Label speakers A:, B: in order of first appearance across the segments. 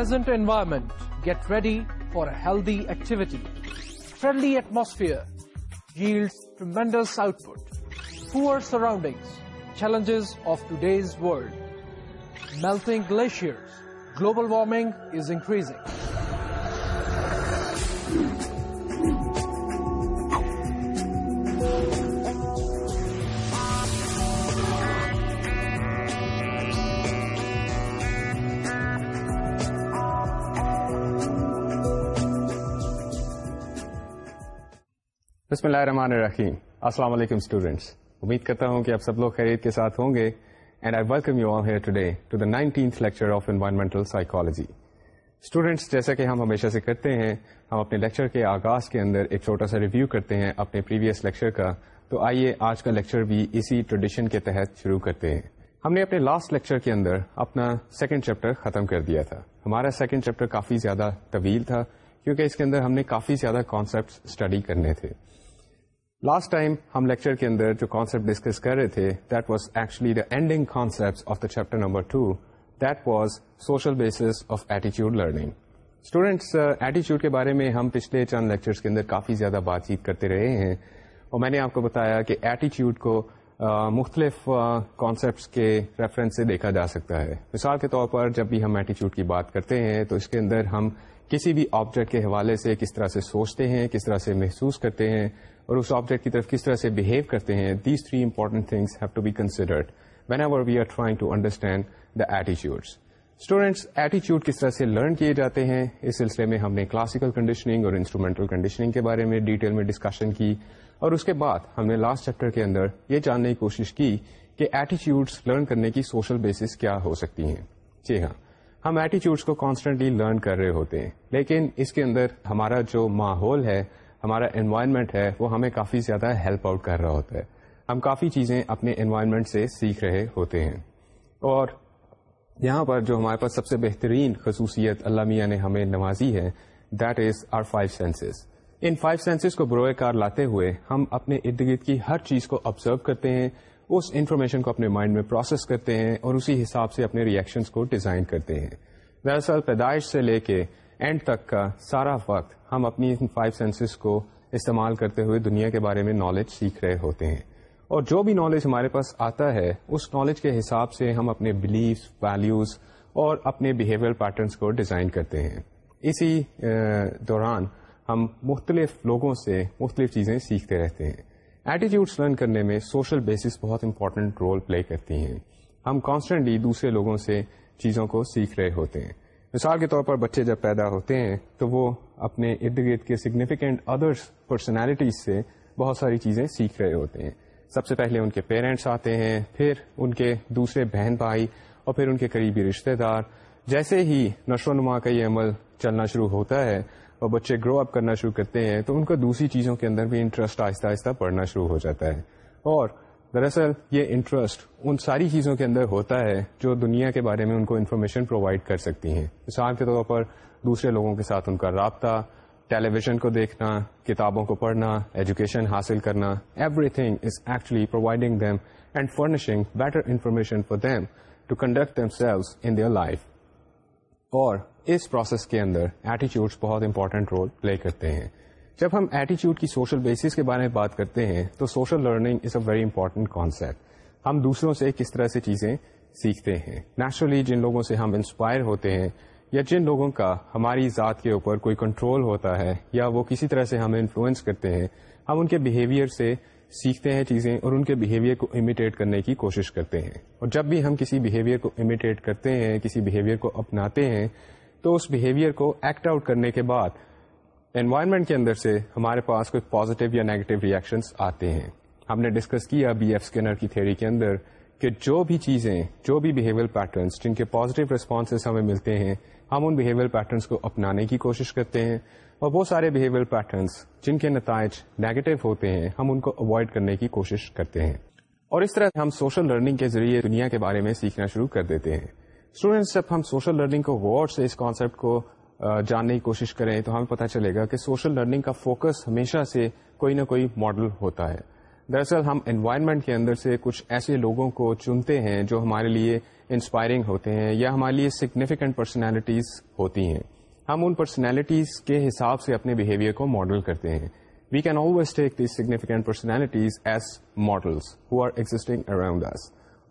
A: Present environment get ready for the activity friendly atmosphere helps ٹ مینڈلس out put poor surroundings challenges of takes world melting glacier global warming is increasing
B: بسم اللہ الرحمن الرحیم السلام علیکم students امید کرتا ہوں کہ آپ سب لوگ خیریت کے ساتھ ہوں گے and I welcome you all here today to the nineteenth lecture of environmental psychology students جیسا کہ ہم ہمیشہ سے کرتے ہیں ہم اپنے لیکچر کے آغاز کے اندر ایک چھوٹا سا ریویو کرتے ہیں اپنے پریویس لیکچر کا تو آئیے آج کا لیکچر بھی اسی ٹریڈیشن کے تحت شروع کرتے ہیں ہم نے اپنے لاسٹ لیکچر کے اندر اپنا سیکنڈ چیپٹر ختم کر دیا تھا ہمارا سیکنڈ چیپٹر کافی زیادہ طویل تھا کیونکہ اس کے اندر ہم نے کافی زیادہ کانسیپٹ اسٹڈی کرنے تھے لاسٹ ٹائم ہم لیکچر کے اندر جو کانسپٹ ڈسکس کر رہے تھے that was actually the ending concept of the chapter number to that was social basis of ایٹیچیوڈ learning students ایٹیچیوڈ کے بارے میں ہم پچھلے چند لیکچرس کے اندر کافی زیادہ بات چیت کرتے رہے ہیں اور میں نے آپ کو بتایا کہ ایٹیچیوڈ کو مختلف کانسیپٹس کے ریفرنس سے دیکھا جا سکتا ہے مثال کے طور پر جب بھی ہم ایٹیچیوڈ کی بات کرتے ہیں تو اس کے اندر ہم کسی بھی آبجیکٹ کے حوالے سے کس طرح سے سوچتے ہیں کس طرح سے محسوس کرتے ہیں اور اس آبجیکٹ کی طرف کس طرح سے بہیو کرتے ہیں these three important things have to be considered whenever we are trying to understand the ایٹیچیوڈ students ایٹیچیوڈ کس طرح سے لرن کیے جاتے ہیں اس سلسلے میں ہم نے کلاسیکل کنڈیشننگ اور انسٹرومینٹل کنڈیشننگ کے بارے میں ڈیٹیل میں ڈسکشن کی اور اس کے بعد ہم نے لاسٹ چیپٹر کے اندر یہ جاننے کی کوشش کی کہ ایٹیچیوڈس لرن کرنے کی سوشل بیسس کیا ہو سکتی ہیں جی ہاں ہم ایٹیچیوڈس کو کانسٹنٹلی لرن کر رہے ہوتے ہیں لیکن اس کے اندر ہمارا جو ماحول ہے ہمارا انوائرمنٹ ہے وہ ہمیں کافی زیادہ ہیلپ آؤٹ کر رہا ہوتا ہے ہم کافی چیزیں اپنے انوائرمنٹ سے سیکھ رہے ہوتے ہیں اور یہاں پر جو ہمارے پاس سب سے بہترین خصوصیت اللہ میاں نے ہمیں نوازی ہے that is our five senses ان فائیو سینسز کو بروئے کار لاتے ہوئے ہم اپنے ارد گرد کی ہر چیز کو آبزرو کرتے ہیں اس انفارمیشن کو اپنے مائنڈ میں پروسیس کرتے ہیں اور اسی حساب سے اپنے ریئیکشنس کو ڈیزائن کرتے ہیں دراصل پیدائش سے لے کے اینڈ تک کا سارا وقت ہم اپنی ان فائیو سینسز کو استعمال کرتے ہوئے دنیا کے بارے میں نالج سیکھ رہے ہوتے ہیں اور جو بھی نالج ہمارے پاس آتا ہے اس نالج کے حساب سے ہم اپنے بلیفس ویلیوز اور اپنے بیہیویئر پیٹرنس کو ڈیزائن کرتے ہیں اسی دوران ہم مختلف لوگوں سے مختلف چیزیں سیکھتے رہتے ہیں ایٹیٹیوڈس لرن کرنے میں سوشل بیسس بہت امپورٹنٹ رول پلے کرتی ہیں ہم کانسٹنٹلی دوسرے لوگوں سے چیزوں کو سیکھ رہے ہوتے ہیں مثال کے طور پر بچے جب پیدا ہوتے ہیں تو وہ اپنے ارد گرد کے سگنیفیکینٹ ادرس پرسنالٹیز سے بہت ساری چیزیں سیکھ رہے ہوتے ہیں سب سے پہلے ان کے پیرنٹس آتے ہیں پھر ان کے دوسرے بہن بھائی اور پھر ان کے قریبی رشتہ دار جیسے ہی نشو و نما کا یہ عمل چلنا شروع ہوتا ہے اور بچے گرو اپ کرنا شروع کرتے ہیں تو ان کا دوسری چیزوں کے اندر بھی انٹرسٹ آہستہ آہستہ پڑھنا شروع ہو جاتا ہے اور دراصل یہ انٹرسٹ ان ساری چیزوں کے اندر ہوتا ہے جو دنیا کے بارے میں ان کو انفارمیشن پرووائڈ کر سکتی ہیں مثال کے طور پر دوسرے لوگوں کے ساتھ ان کا رابطہ ٹیلی ویژن کو دیکھنا کتابوں کو پڑھنا ایجوکیشن حاصل کرنا everything is actually providing them and furnishing better information for them to conduct themselves in their life اور اس پروسیس کے اندر ایٹیچیوڈس بہت امپورٹنٹ رول پلے کرتے ہیں جب ہم ایٹیچیوڈ کی سوشل بیسس کے بارے میں بات کرتے ہیں تو social learning is a very important concept ہم دوسروں سے کس طرح سے چیزیں سیکھتے ہیں نیچرلی جن لوگوں سے ہم انسپائر ہوتے ہیں یا جن لوگوں کا ہماری ذات کے اوپر کوئی کنٹرول ہوتا ہے یا وہ کسی طرح سے ہمیں انفلوئنس کرتے ہیں ہم ان کے بیہیویئر سے سیکھتے ہیں چیزیں اور ان کے بیہیویئر کو امیٹیٹ کرنے کی کوشش کرتے ہیں اور جب بھی ہم کسی بیہیویئر کو امیٹیٹ کرتے ہیں کسی بیہیویئر کو اپناتے ہیں تو اس بیہیویئر کو ایکٹ آؤٹ کرنے کے بعد انوائرمنٹ کے اندر سے ہمارے پاس کوئی پازیٹیو یا نیگیٹو ریئیکشنس آتے ہیں ہم نے ڈسکس کیا بی ایف اسکینر کی تھیری کے اندر کہ جو بھی چیزیں جو بھی بیہیویئر پیٹرنس جن کے پازیٹیو ریسپانسز ہمیں ملتے ہیں ہم ان بیہیویئر پیٹرنس کو اپنانے کی کوشش کرتے ہیں اور وہ سارے بہیویئر پیٹرنس جن کے نتائج نیگیٹو ہوتے ہیں ہم ان کو اوائڈ کرنے کی کوشش کرتے ہیں اور اس طرح ہم سوشل لرننگ کے ذریعے دنیا کے بارے میں سیکھنا شروع کر دیتے ہیں اسٹوڈینٹس جب ہم سوشل لرننگ کو وارڈ سے اس کانسیپٹ کو جاننے کی کوشش کریں تو ہمیں پتہ چلے گا کہ سوشل لرننگ کا فوکس ہمیشہ سے کوئی نہ کوئی ماڈل ہوتا ہے دراصل ہم انوائرمنٹ کے اندر سے کچھ ایسے لوگوں کو چنتے ہیں جو ہمارے لیے انسپائرنگ ہوتے ہیں یا ہمارے لیے سگنیفیکینٹ پرسنالٹیز ہوتی ہیں ہم ان پرسنالٹیز کے حساب سے اپنے بہیویئر کو ماڈل کرتے ہیں we can always take these significant personalities as models who are existing around this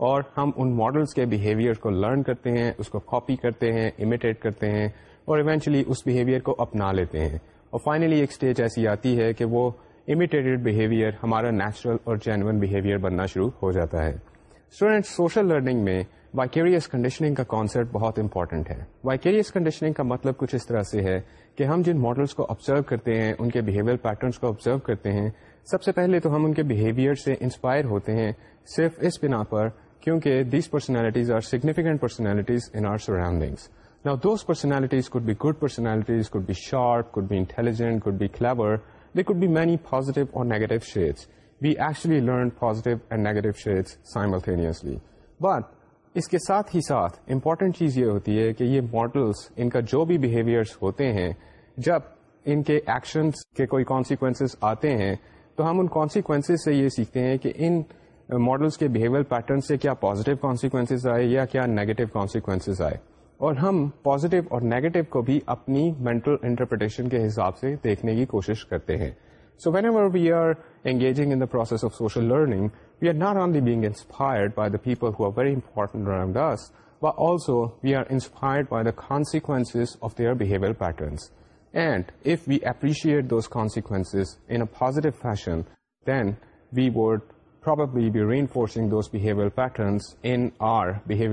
B: اور ہم ان ماڈلس کے بہیویئر کو لرن کرتے ہیں اس کو کاپی کرتے ہیں امیٹیٹ کرتے ہیں اور ایونچولی اس بہیویئر کو اپنا لیتے ہیں اور فائنلی ایک اسٹیج ایسی آتی ہے کہ وہ امیٹیٹڈ بہیویئر ہمارا نیچرل اور جینون بہیویئر بننا شروع ہو جاتا ہے اسٹوڈینٹ سوشل لرننگ میں وائکیریس کنڈیشننگ کا کانسیپٹ بہت امپورٹنٹ ہے وائکیریس کنڈیشننگ کا مطلب کچھ اس طرح سے ہے کہ ہم جن ماڈلس کو آبزرو کرتے ہیں ان کے بہیویئر پیٹرنس کو آبزرو کرتے ہیں سب سے پہلے تو ہم ان کے بہیویئر سے انسپائر ہوتے ہیں صرف اس بنا پر کیونکہ these personalities are significant personalities in our surroundings نا those personalities could be good personalities could be sharp could be intelligent could be clever they could be many positive اور negative shades we actually learn positive negative shades simultaneously but اس کے ساتھ ہی ساتھ important چیز یہ ہوتی ہے کہ یہ ماڈلس ان کا جو بھی بیہیویئرس ہوتے ہیں جب ان کے ایکشنس کے کوئی کانسیکوینسز آتے ہیں تو ہم ان کانسیکوینسز سے یہ سیکھتے ہیں کہ ان ماڈلس کے بیہیویئر پیٹرن سے کیا پازیٹیو کانسیکوینسز آئے یا کیا نیگیٹو کانسیکوینسز آئے اور ہم پازیٹیو اور نیگیٹو کو بھی اپنی مینٹل انٹرپریٹیشن کے حساب سے دیکھنے کی کوشش کرتے ہیں so when we are engaging learning we are not consequences by the positive and if we would those be fashion then we patterns be reinforcing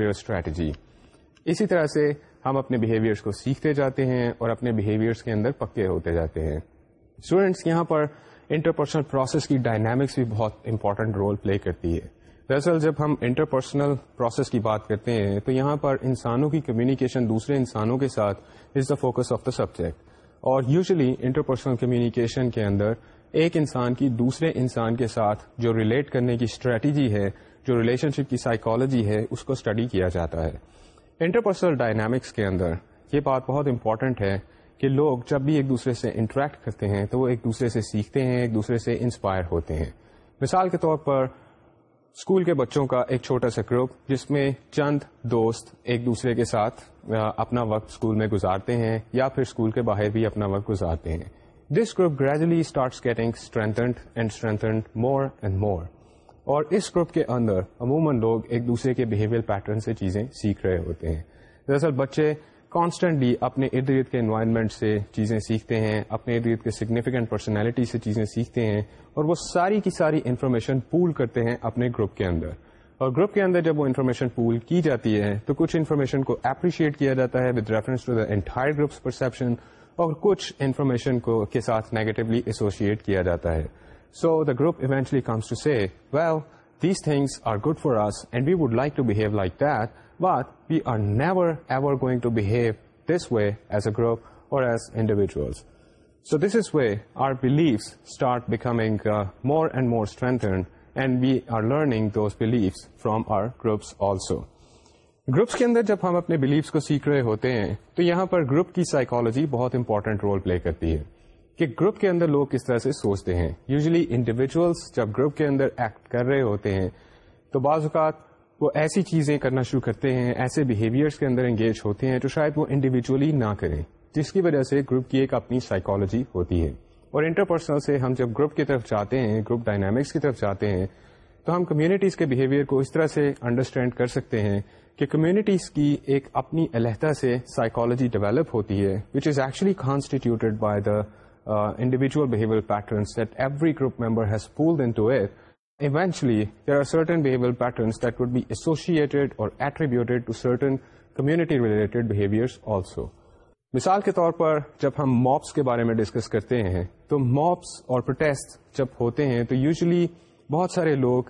B: strategy اسی طرح سے ہم اپنے بہیویئرس کو سیکھتے جاتے ہیں اور اپنے بہیویئرس کے اندر پکے ہوتے جاتے ہیں اسٹوڈینٹس یہاں پر انٹرپرسنل پروسیس کی ڈائنامکس بھی بہت امپورٹنٹ رول پلے کرتی ہے دراصل جب ہم انٹرپرسنل پروسیس کی بات کرتے ہیں تو یہاں پر انسانوں کی کمیونیکیشن دوسرے انسانوں کے ساتھ is the focus of the subject اور یوزلی انٹرپرسنل کمیونیکیشن کے اندر ایک انسان کی دوسرے انسان کے ساتھ جو ریلیٹ کرنے کی اسٹریٹجی ہے جو ریلیشن شپ کی سائیکالوجی ہے اس کو اسٹڈی کیا جاتا ہے انٹرپرسنل ڈائنامکس کے اندر یہ بات بہت امپورٹنٹ ہے کہ لوگ جب بھی ایک دوسرے سے انٹریکٹ کرتے ہیں تو وہ ایک دوسرے سے سیکھتے ہیں ایک دوسرے سے انسپائر ہوتے ہیں مثال کے طور پر اسکول کے بچوں کا ایک چھوٹا سا گروپ جس میں چند دوست ایک دوسرے کے ساتھ اپنا وقت اسکول میں گزارتے ہیں یا پھر اسکول کے باہر بھی اپنا وقت گزارتے ہیں this group gradually starts getting and strengthened more and more اور اس گروپ کے اندر عموماً لوگ ایک دوسرے کے بہیویئر پیٹرن سے چیزیں سیکھ رہے ہوتے ہیں دراصل بچے کانسٹنٹلی اپنے ارد گرد کے انوائرمنٹ سے چیزیں سیکھتے ہیں اپنے ارد گرد کے سگنیفیکینٹ پرسنالٹی سے چیزیں سیکھتے ہیں اور وہ ساری کی ساری انفارمیشن پول کرتے ہیں اپنے گروپ کے اندر اور گروپ کے اندر جب وہ انفارمیشن پول کی جاتی ہے تو کچھ انفارمیشن کو اپریشیٹ کیا جاتا ہے with reference to the entire groups perception اور کچھ انفارمیشن کو کے ساتھ نیگیٹولی ایسوسیٹ کیا جاتا ہے so the group eventually comes to see well these things are good for us and we would like to behave like that but we are never ever going to behave this way as a group اور as individuals so this is way more and more strengthened and we are learning those believe from our groups also groups کے اندر جب ہم اپنے beliefs کو سیکھ رہے ہوتے ہیں تو یہاں پر گروپ کی سائیکالوجی بہت امپورٹنٹ رول پلے کرتی ہے کہ گروپ کے اندر لوگ کس طرح سے سوچتے ہیں یوزلی انڈیویجلس جب گروپ کے اندر ایکٹ کر رہے ہوتے ہیں تو بعض اوقات وہ ایسی چیزیں کرنا شروع کرتے ہیں ایسے بہیویئرس کے اندر انگیج ہوتے ہیں جو شاید وہ انڈیویجولی نہ کریں جس کی وجہ سے گروپ کی ایک اپنی سائیکالوجی ہوتی ہے اور انٹرپرسنل سے ہم جب گروپ کی طرف جاتے ہیں گروپ ڈائنامکس کی طرف جاتے ہیں تو ہم کمیونٹیز کے بیہیویئر کو اس طرح سے انڈرسٹینڈ کر سکتے ہیں کہ کمیونٹیز کی ایک اپنی علیحدہ سے سائیکالوجی ڈیولپ ہوتی ہے which is actually constituted by the individual patterns that every group member has to eventually there are certain behavioral patterns that would be associated or attributed to certain community related behaviors also مثال کے طور پر جب ہم mobs کے بارے میں discuss کرتے ہیں تو موبس اور پروٹیسٹ جب ہوتے ہیں تو یوزلی بہت سارے لوگ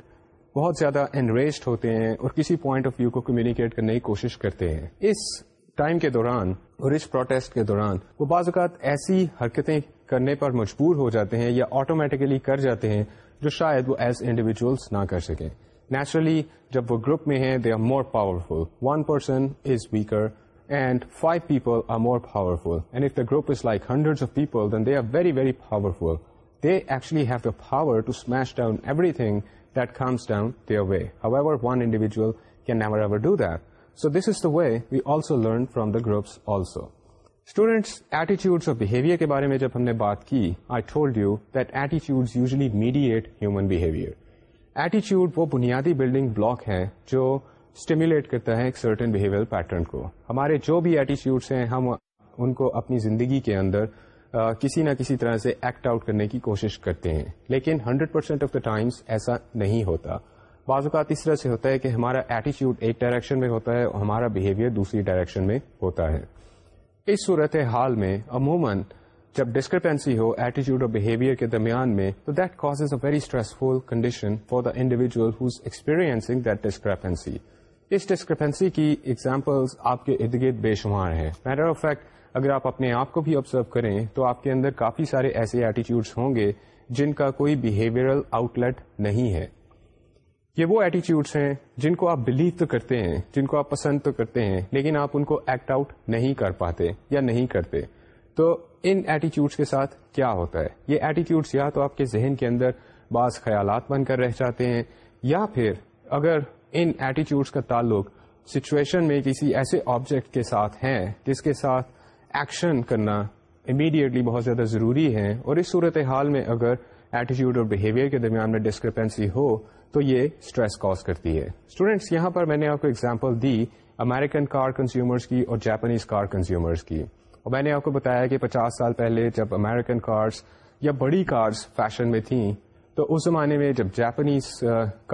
B: بہت زیادہ انریسڈ ہوتے ہیں اور کسی پوائنٹ آف ویو کو کمیونیکیٹ کرنے کی کوشش کرتے ہیں اس ٹائم کے دوران اور اس پروٹیسٹ کے دوران وہ بعض اوقات ایسی حرکتیں کرنے پر مجبور ہو جاتے ہیں یا آٹومیٹیکلی کر جاتے ہیں جو شاید وہ ایز انڈیویجلس نہ کر سکیں نیچرلی جب وہ گروپ میں ہیں they are more powerful one person is weaker and five people are more powerful and if the group is like hundred of people then they are very very powerful they actually have the power to smash down everything that comes down their way however one individual can never ever do that so this is the way we also learn from the groups also students attitudes اور behaviour کے بارے میں جب ہم نے بات کی آئی told you that ایٹیچیوڈ usually mediate human behaviour ایٹیچیوڈ وہ بنیادی بلڈنگ بلاک ہے جو اسٹیمولیٹ کرتا ہے ایک سرٹن بہیویئر پیٹرن کو ہمارے جو بھی ایٹیچیوڈس ہیں ہم ان کو اپنی زندگی کے اندر آ, کسی نہ کسی طرح سے ایکٹ آؤٹ کرنے کی کوشش کرتے ہیں لیکن hundred percent of the times ایسا نہیں ہوتا بعض اوقات اس طرح سے ہوتا ہے کہ ہمارا ایٹیچیوڈ ایک ڈائریکشن میں ہوتا ہے اور ہمارا بہیویئر دوسری ڈائریکشن میں ہوتا ہے اس صورت حال میں عموماً جب ڈسکرپینسی ہو ایٹیچیوڈ اور بہیویئر کے درمیان میں تو that cause is a very stressful condition for the individual who's experiencing that discrepancy اس ڈسکرپینسی کی ایگزامپلس آپ کے ارد گرد بے شمار ہیں میٹر آف فیکٹ اگر آپ اپنے آپ کو بھی آبزرو کریں تو آپ کے اندر کافی سارے ایسے ایٹیچیوڈس ہوں گے جن کا کوئی بہیویئرل آؤٹ لیٹ نہیں ہے یہ وہ ایٹیچیوڈس ہیں جن کو آپ بلیو تو کرتے ہیں جن کو آپ پسند تو کرتے ہیں لیکن آپ ان کو ایکٹ آؤٹ نہیں کر پاتے یا نہیں کرتے تو ان ایٹیچیوڈس کے ساتھ کیا ہوتا ہے یہ ایٹیچیوڈس یا تو آپ کے ذہن کے اندر بعض خیالات بن کر رہ جاتے ہیں یا پھر اگر ان ایٹیچیوڈس کا تعلق سچویشن میں کسی ایسے آبجیکٹ کے ساتھ ہیں جس کے ساتھ ایکشن کرنا امیڈیٹلی بہت زیادہ ضروری ہے اور اس صورت حال میں اگر ایٹیچیوڈ اور بہیویئر کے درمیان میں ڈسکرپینسی ہو تو یہ اسٹریس کاز کرتی ہے اسٹوڈینٹس یہاں پر میں نے آپ کو ایگزامپل دی امیرکن کار کنزیومرس کی اور جاپانیز کار کنزیومرس کی اور میں نے آپ کو بتایا کہ پچاس سال پہلے جب امیرکن کارس یا بڑی کارس فیشن میں تھیں تو اس زمانے میں جب جاپانیز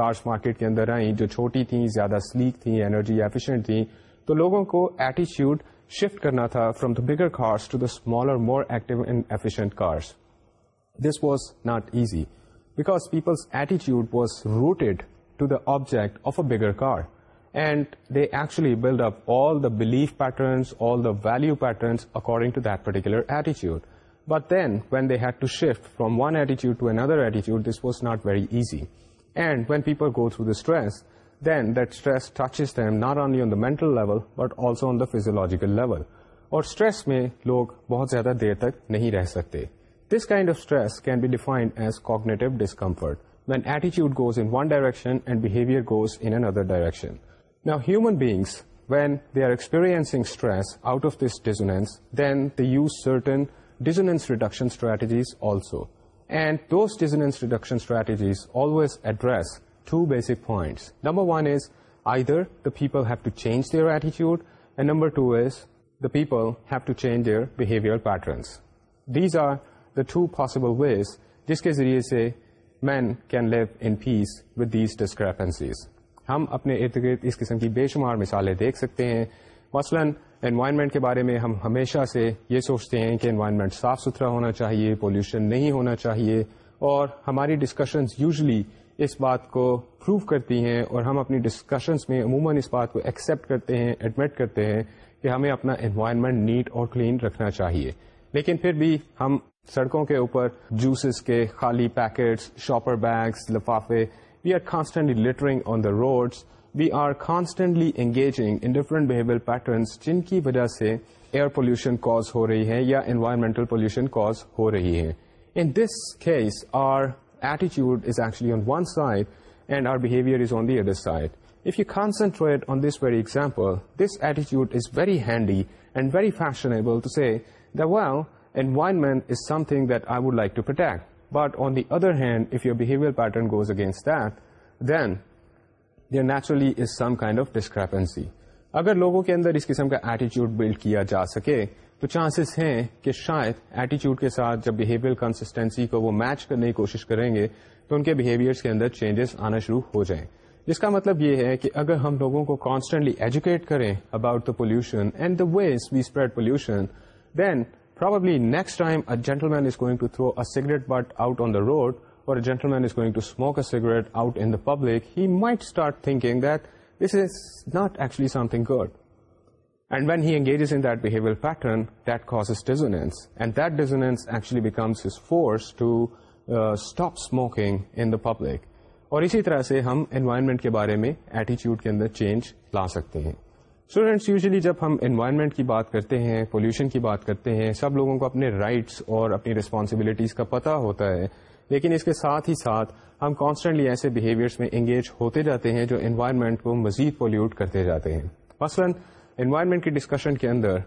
B: کارس مارکیٹ کے اندر آئیں جو چھوٹی تھیں زیادہ سلیک تھیں انرجی ایفیشینٹ تھیں تو لوگوں کو ایٹیچیوڈ شفٹ کرنا تھا from the bigger cars to the smaller more active and efficient cars this was not easy because Peoples ایٹیچیوڈ was rooted to داجیکٹ of a beggar car and they ایچولی build up all the belief pattern all the value patterns according to that per ایٹیچیوڈ but then وینڈ to shift from one ایٹیچیوڈ to another ایٹیچیوڈ was not very easy and when people go through the stress then this touch us time not only at but also on the physiological level اور stress میں لوگ بہت زیادہ دیر تک نہیں رہ سکتے This kind of stress can be defined as cognitive discomfort, when attitude goes in one direction and behavior goes in another direction. Now, human beings, when they are experiencing stress out of this dissonance, then they use certain dissonance reduction strategies also. And those dissonance reduction strategies always address two basic points. Number one is either the people have to change their attitude, and number two is the people have to change their behavioral patterns. These are the two possible ways جس کے ذریعے سے مین can live in peace with these discrepancies ہم اپنے ارد گرد اس قسم کی بے شمار مثالیں دیکھ سکتے ہیں مثلاً انوائرمنٹ کے بارے میں ہم ہمیشہ سے یہ سوچتے ہیں کہ انوائرمنٹ صاف ستھرا ہونا چاہیے پولوشن نہیں ہونا چاہیے اور ہماری ڈسکشنز یوزلی اس بات کو پروو کرتی ہیں اور ہم اپنی ڈسکشنز میں عموماً اس بات کو ایکسیپٹ کرتے ہیں ایڈمٹ کرتے ہیں کہ ہمیں اپنا انوائرمنٹ نیٹ اور کلین رکھنا چاہیے لیکن پھر بھی ہم سڑکوں کے اوپر جوسز کے خالی پیکٹس شاپر بیگس لفافے we are constantly littering on the roads we are constantly engaging in different behaviour patterns جن کی وجہ سے ایئر پولوشن کاز ہو رہی ہے یا انوائرمنٹل پولوشن کاز ہو رہی ہے in this case are ایٹیچیوڈ is actually on this very example this ایٹیچیوڈ is very handy and very fashionable environment is something that I would like to protect. But on the other hand, if your behavioral pattern goes against that, then there naturally is some kind of discrepancy. اگر لوگوں کے اندر اس قسم کا ایٹیچیوڈ blood کیا جا سکے تو chances ہیں کہ شاید ایٹیچیوڈ کے ساتھ جب بہیویئر کنسسٹینسی کو وہ میچ کرنے کی کوشش کریں گے تو ان کے بہیویئرس کے اندر چینجز آنا شروع ہو جائیں جس کا مطلب یہ ہے کہ اگر ہم لوگوں کو کانسٹنٹلی ایجوکیٹ کریں about the pollution and the ways we spread pollution then gentleman is going to throw cigarette butt out on the road اور gentleman is going to smoke cigarette out public he might start not acting good and when he engages patterns ڈیزوینس and دزلی becomes forced smoking in the public اور اسی طرح سے ہم environment کے بارے میں ایٹیچیوڈ کے اندر چینج لا سکتے ہیں اسٹوڈینٹس یوزلی جب ہم انوائرمنٹ کی بات کرتے ہیں پولوشن کی بات کرتے ہیں سب لوگوں کو اپنے رائٹس اور اپنی ریسپانسبلٹیز کا پتہ ہوتا ہے لیکن اس کے ساتھ ہی ساتھ ہم کانسٹنٹلی ایسے بہیویئرس میں انگیج ہوتے جاتے ہیں جو انوائرمنٹ کو مزید پولیوٹ کرتے جاتے ہیں مثلاً انوائرمنٹ کی ڈسکشن کے اندر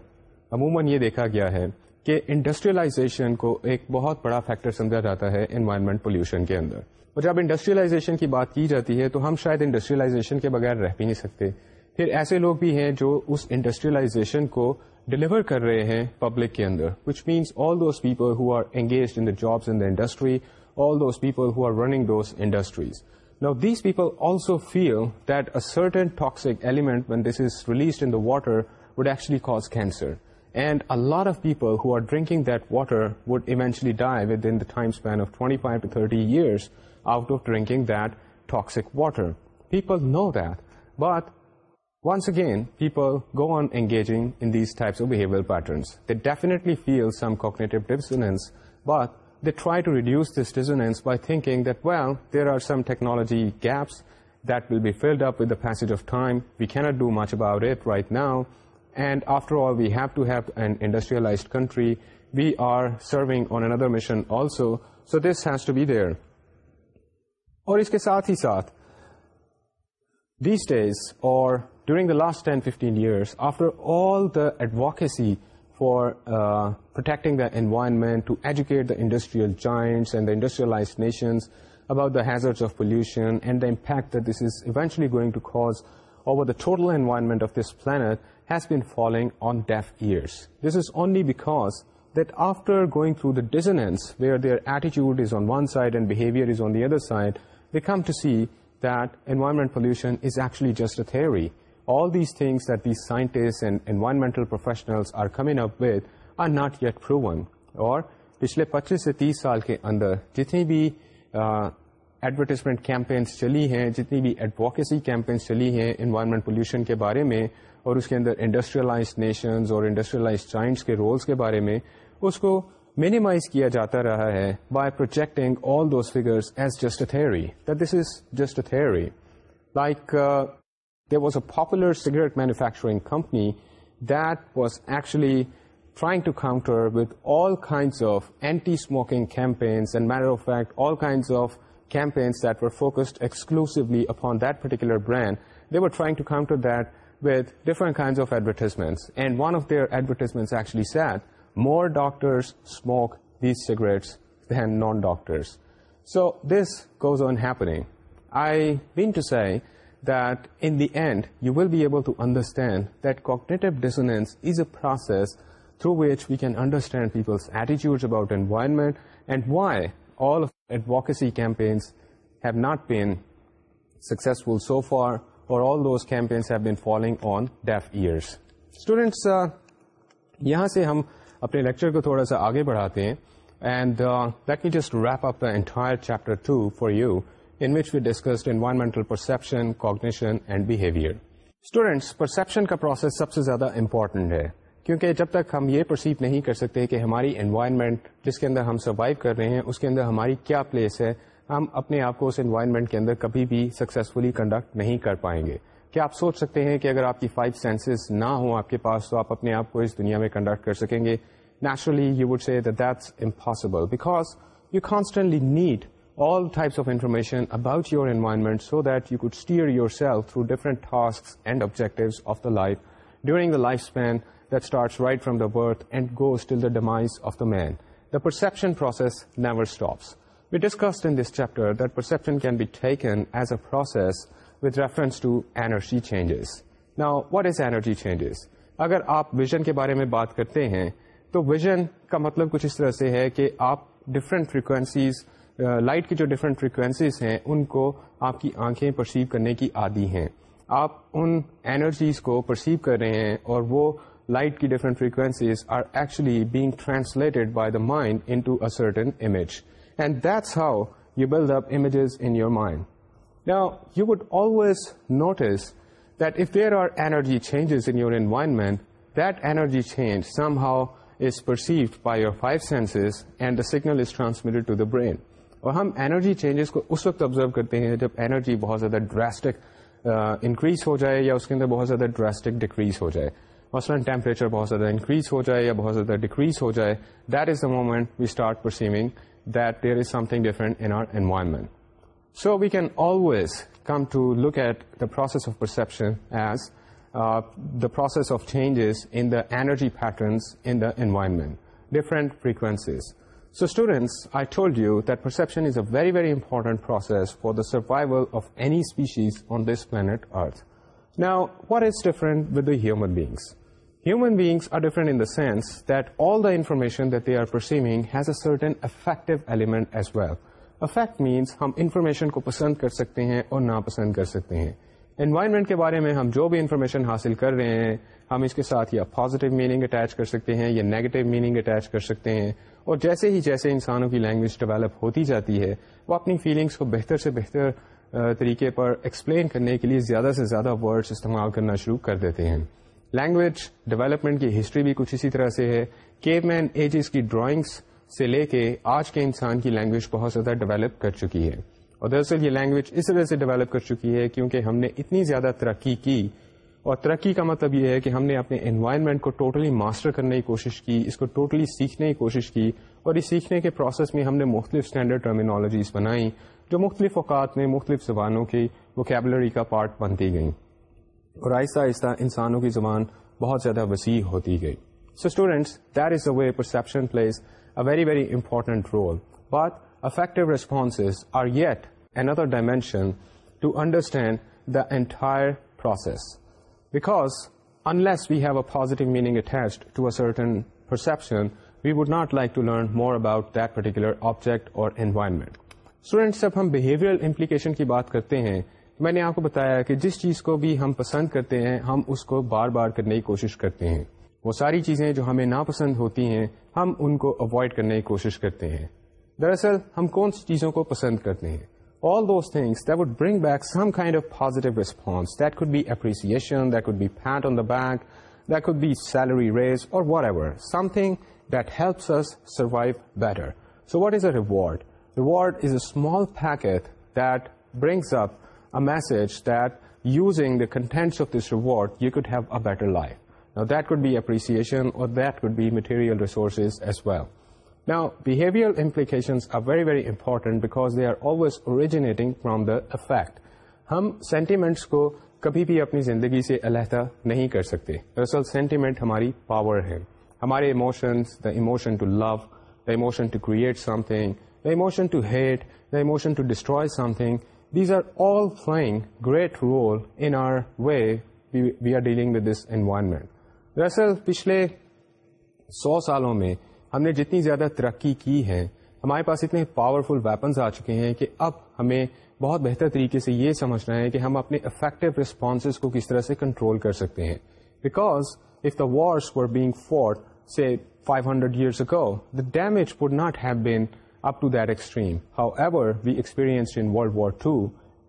B: عموماً یہ دیکھا گیا ہے کہ انڈسٹریلائزیشن کو ایک بہت بڑا فیکٹر سمجھا جاتا ہے انوائرمنٹ پولوشن کے اندر اور جب انڈسٹریلائزیشن کی بات کی جاتی ہے تو ہم شاید انڈسٹریلائزیشن کے بغیر رہ بھی نہیں سکتے پھر ایسے لوگ بھی ہیں جو اس انڈسٹریلائزیشن کو ڈیلیور کر رہے ہیں پبلک کے اندر which means all those people who are engage in jobs in the industry all those people who are running those industries these people also feel that that certain toxic element when this is released in the water would actually cause cancer and a lot of people who are drinking that water would eventually die with in the time span of آفی five to thirty years out of drinking that toxic water people know that but once again people go on engaging of behaviour patterns definitely feel some کو try to reduce this by thinking that well there are some technology gaps that will be filled up وا face of time we can't do much about rate right now and after all we have to have and industrialised country we are سروگ on a Nadar mission also so this has to be there اور اس کے ساتھ ہی ساتھ the states اور during the last 10-15 years, after all the advocacy for uh, protecting the environment, to educate the industrial giants and the industrialized nations about the hazards of pollution and the impact that this is eventually going to cause over the total environment of this planet, has been falling on deaf ears. This is only because that after going through the dissonance where their attitude is on one side and behavior is on the other side, they come to see that environment pollution is actually just a theory. All these things these scientist and environmental professional not yet proven اور پچھلے پچیس سے تیس سال کے اندر جتنی بھی advertisement campaigns چلی ہیں جتنی بھی ایڈوکیسی کیمپینس چلی ہیں انوائرمنٹ پولوشن کے بارے میں اور اس کے اندر انڈسٹریلائز نیشنز اور انڈسٹریلائز جائنٹس کے رولس کے بارے میں اس کو مینیمائز کیا جاتا رہا ہے by projecting all those figures as just a theory this is just a theory like There was a popular cigarette manufacturing company that was actually trying to counter with all kinds of anti-smoking campaigns, and matter of fact, all kinds of campaigns that were focused exclusively upon that particular brand. They were trying to counter that with different kinds of advertisements. And one of their advertisements actually said, more doctors smoke these cigarettes than non-doctors. So this goes on happening. I mean to say and you will be able to understand that coach we can understand people's ایٹیچیوڈ اباؤٹمنٹ and why all advocacy not بیسفل so far اور یہاں سے ہم اپنے lecture کو تھوڑا سا آگے بڑھاتے ہیں and that wait just wrap up entire chapter two for you discussed environmental perception cognition and behaviour students perception کا پروسیس سب سے زیادہ امپورٹنٹ ہے کیونکہ جب تک ہم یہ پرسیو نہیں کر سکتے کہ ہماری انوائرمنٹ جس کے اندر ہم سروائیو کر رہے ہیں اس کے اندر ہماری کیا پلیس ہے ہم اپنے آپ کو اس انوائرمنٹ کے اندر کبھی بھی سکسیزفلی کنڈکٹ نہیں کر پائیں گے کیا آپ سوچ سکتے ہیں کہ اگر آپ کی فائیو سینسز نہ ہوں آپ کے پاس تو آپ اپنے آپ کو اس دنیا میں کنڈکٹ کر سکیں گے naturally you would say that's impossible because you constantly need all types of information about your environment so that you could steer yourself through different tasks and objectives of the life during the lifespan that starts right from the birth and goes till the demise of the man. The perception process never stops. We discussed in this chapter that perception can be taken as a process with reference to energy changes. Now, what is energy changes? اگر آپ vision کے بارے میں بات کرتے ہیں تو vision کا مطلب کچھ اس طرح سے ہے کہ آپ ڈفرینٹ فریکوینسیز لائٹ کی جو ڈفرینٹ فریکوینسیز ہیں ان کو آپ کی آنکھیں پرسیو کرنے کی عادی ہیں آپ ان انرجیز کو پرسیو کر رہے ہیں اور وہ لائٹ کی different frequencies are actually being translated by the mind into a certain image and that's how you build up images in your mind you would always notice that if there are energy changes in your environment that energy change somehow is perceived by your five senses and the the brain اور ہم energy changes کو اس وقت observe کرتے ہیں جب energy بہت زیادہ ڈراسٹک انکریز ہو جائے یا اس کے اندر بہت زیادہ ڈراسٹک ڈکریز ہو جائے مثلاً ٹیمپریچر بہت زیادہ انکریز ہو جائے یا بہت زیادہ ڈیکریز ہو جائے that is the moment we start perceiving that there is something different in our environment so we can always come to look at the process of perception as the process of changes in the energy patterns in the environment different frequencies so students I told you that perception is a very very important process for the survival of any species on this planet earth نا what as different human being are different in the sense that all the information affect element as well affect means ہم information کو پسند کر سکتے ہیں اور نہ پسند کر سکتے ہیں انوائرمنٹ کے بارے میں ہم جو بھی انفارمیشن حاصل کر رہے ہیں ہم اس کے ساتھ یا پازیٹو میننگ اٹچ کر سکتے ہیں یا نیگیٹو میننگ اٹیچ کر سکتے ہیں اور جیسے ہی جیسے انسانوں کی لینگویج ڈیولپ ہوتی جاتی ہے وہ اپنی فیلنگس کو بہتر سے بہتر طریقے پر ایکسپلین کرنے کے لیے زیادہ سے زیادہ ورڈس استعمال کرنا شروع کر دیتے ہیں لینگویج ڈیولپمنٹ کی ہسٹری بھی کچھ اسی طرح سے ہے کیو مین ایجز کی ڈرائنگس سے لے کے آج کے انسان کی لینگویج بہت زیادہ ڈیولپ کر چکی ہے اور دراصل یہ لینگویج اس وجہ سے ڈیولپ کر چکی ہے کیونکہ ہم نے اتنی زیادہ ترقی کی اور ترقی کا مطلب یہ ہے کہ ہم نے اپنے انوائرمنٹ کو ٹوٹلی ماسٹر کرنے کی کوشش کی اس کو ٹوٹلی سیکھنے کی کوشش کی اور اس سیکھنے کے پروسیس میں ہم نے مختلف اسٹینڈرڈ ٹرمینالوجیز بنائیں جو مختلف اوقات میں مختلف زبانوں کی وکیبلری کا پارٹ بنتی گئیں اور آہستہ آہستہ انسانوں کی زبان بہت زیادہ وسیع ہوتی گئی so students there is a way perception plays a very very important role but affective responses are yet another dimension to understand the entire process because unless we've a meaning اٹوٹن پرن more about particular object اور بات کرتے ہیں میں نے آپ کو بتایا کہ جس چیز کو بھی ہم پسند کرتے ہیں ہم اس کو بار بار کرنے کی کوشش کرتے ہیں وہ ساری چیزیں جو ہمیں ناپسند ہوتی ہیں ہم ان کو اوائڈ کرنے کی کوشش کرتے ہیں دراصل ہم کون سی چیزوں کو پسند کرتے ہیں all those things bring back some cash that could be fed on the bank that could be salary raise اور contents of this reward you could have اےٹر life that could be ایپریسن اور Now, behavioral implications are very, very important because they are always originating from the effect. ہم sentiments کو کبھی بھی اپنی زندگی سے علیحدہ نہیں کر سکتے سینٹیمنٹ ہماری پاور ہے ہمارے emotions the emotion to love the emotion to create something the emotion to hate the emotion to think these are all playing great role dealing with this environment دراصل پچھلے سو سالوں میں ہم نے جتنی زیادہ ترقی کی ہے ہمارے پاس اتنے پاورفل ویپنز آ چکے ہیں کہ اب ہمیں بہت بہتر طریقے سے یہ سمجھنا ہے کہ ہم اپنے افیکٹو ریسپانس کو کس طرح سے کنٹرول کر سکتے ہیں because if the wars war being fought سے five hundred the damage would not have been up to that extreme however experience war to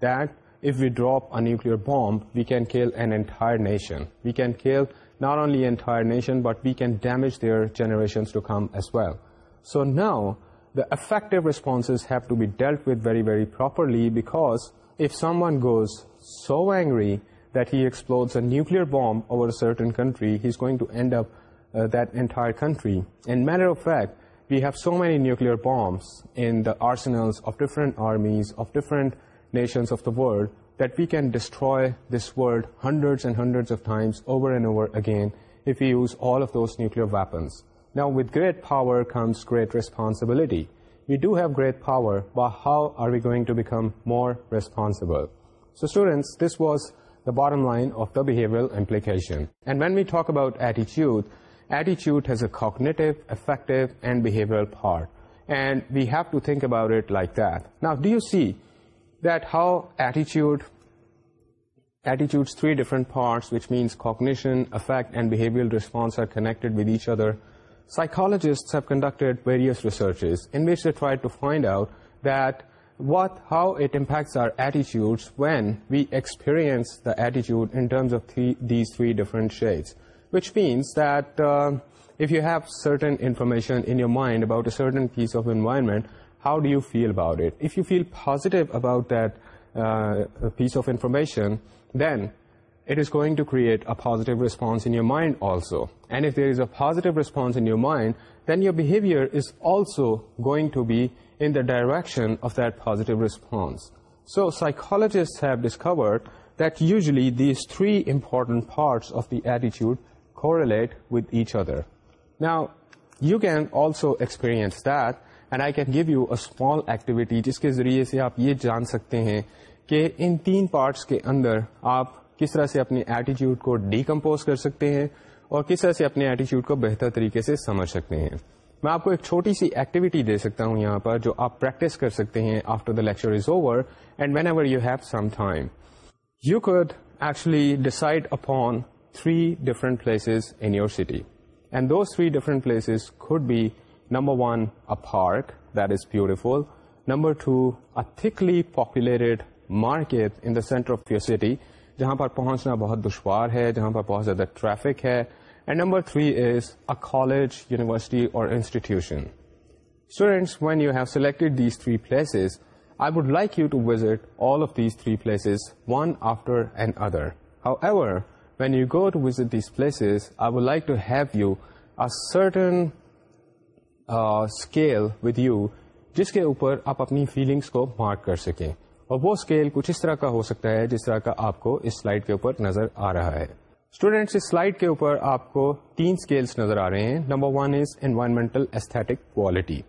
B: that if we drop nuclear bomb we can kill entire nation we can kill not only entire nation, but we can damage their generations to come as well. So now, the effective responses have to be dealt with very, very properly, because if someone goes so angry that he explodes a nuclear bomb over a certain country, he's going to end up uh, that entire country. And matter of fact, we have so many nuclear bombs in the arsenals of different armies, of different nations of the world, that we can destroy this world hundreds and hundreds of times over and over again if we use all of those nuclear weapons. Now, with great power comes great responsibility. We do have great power, but how are we going to become more responsible? So students, this was the bottom line of the behavioral implication. And when we talk about attitude, attitude has a cognitive, affective, and behavioral part. And we have to think about it like that. Now, do you see that how attitude's three different parts, which means cognition, affect, and behavioral response, are connected with each other. Psychologists have conducted various researches in which they tried to find out that how it impacts our attitudes when we experience the attitude in terms of these three different shades, which means that uh, if you have certain information in your mind about a certain piece of environment, how do you feel about it? If you feel positive about that uh, piece of information, then it is going to create a positive response in your mind also. And if there is a positive response in your mind, then your behavior is also going to be in the direction of that positive response. So psychologists have discovered that usually these three important parts of the attitude correlate with each other. Now, you can also experience that and I can give you a small activity جس کے ذریعے سے آپ یہ جان سکتے ہیں کہ ان تین پارٹس کے اندر آپ کس طرح سے اپنی ایٹیچیوڈ کو ڈیکمپوز کر سکتے ہیں اور کس طرح سے اپنے ایٹیچیوڈ کو بہتر طریقے سے سمجھ سکتے ہیں میں آپ کو ایک چھوٹی سی ایکٹیویٹی دے سکتا ہوں یہاں پر جو آپ پریکٹس کر سکتے ہیں after the lecture is over and whenever you have some time you could actually decide upon three different places in your city and those three different places could be number one a park that is beautiful number two a thickly populated market in the centre of your city جہاں پر پہنچنا بہت دشوار ہے جہاں پر بہت زیادہ traffic ہے and number three is college university or institution students when you have selected these three places I would like you to visit all of these three places one after another however when you go to visit these places I would like to have you a certain scale with you جس کے اوپر آپ اپنی feelings کو mark کر سکیں اور وہ اسکیل کچھ اس طرح کا ہو سکتا ہے جس طرح کا آپ کو اس سلائڈ کے اوپر نظر آ رہا ہے اسٹوڈینٹس اس سلائڈ کے اوپر آپ کو تین اسکیلس نظر آ رہے ہیں number one is environmental aesthetic quality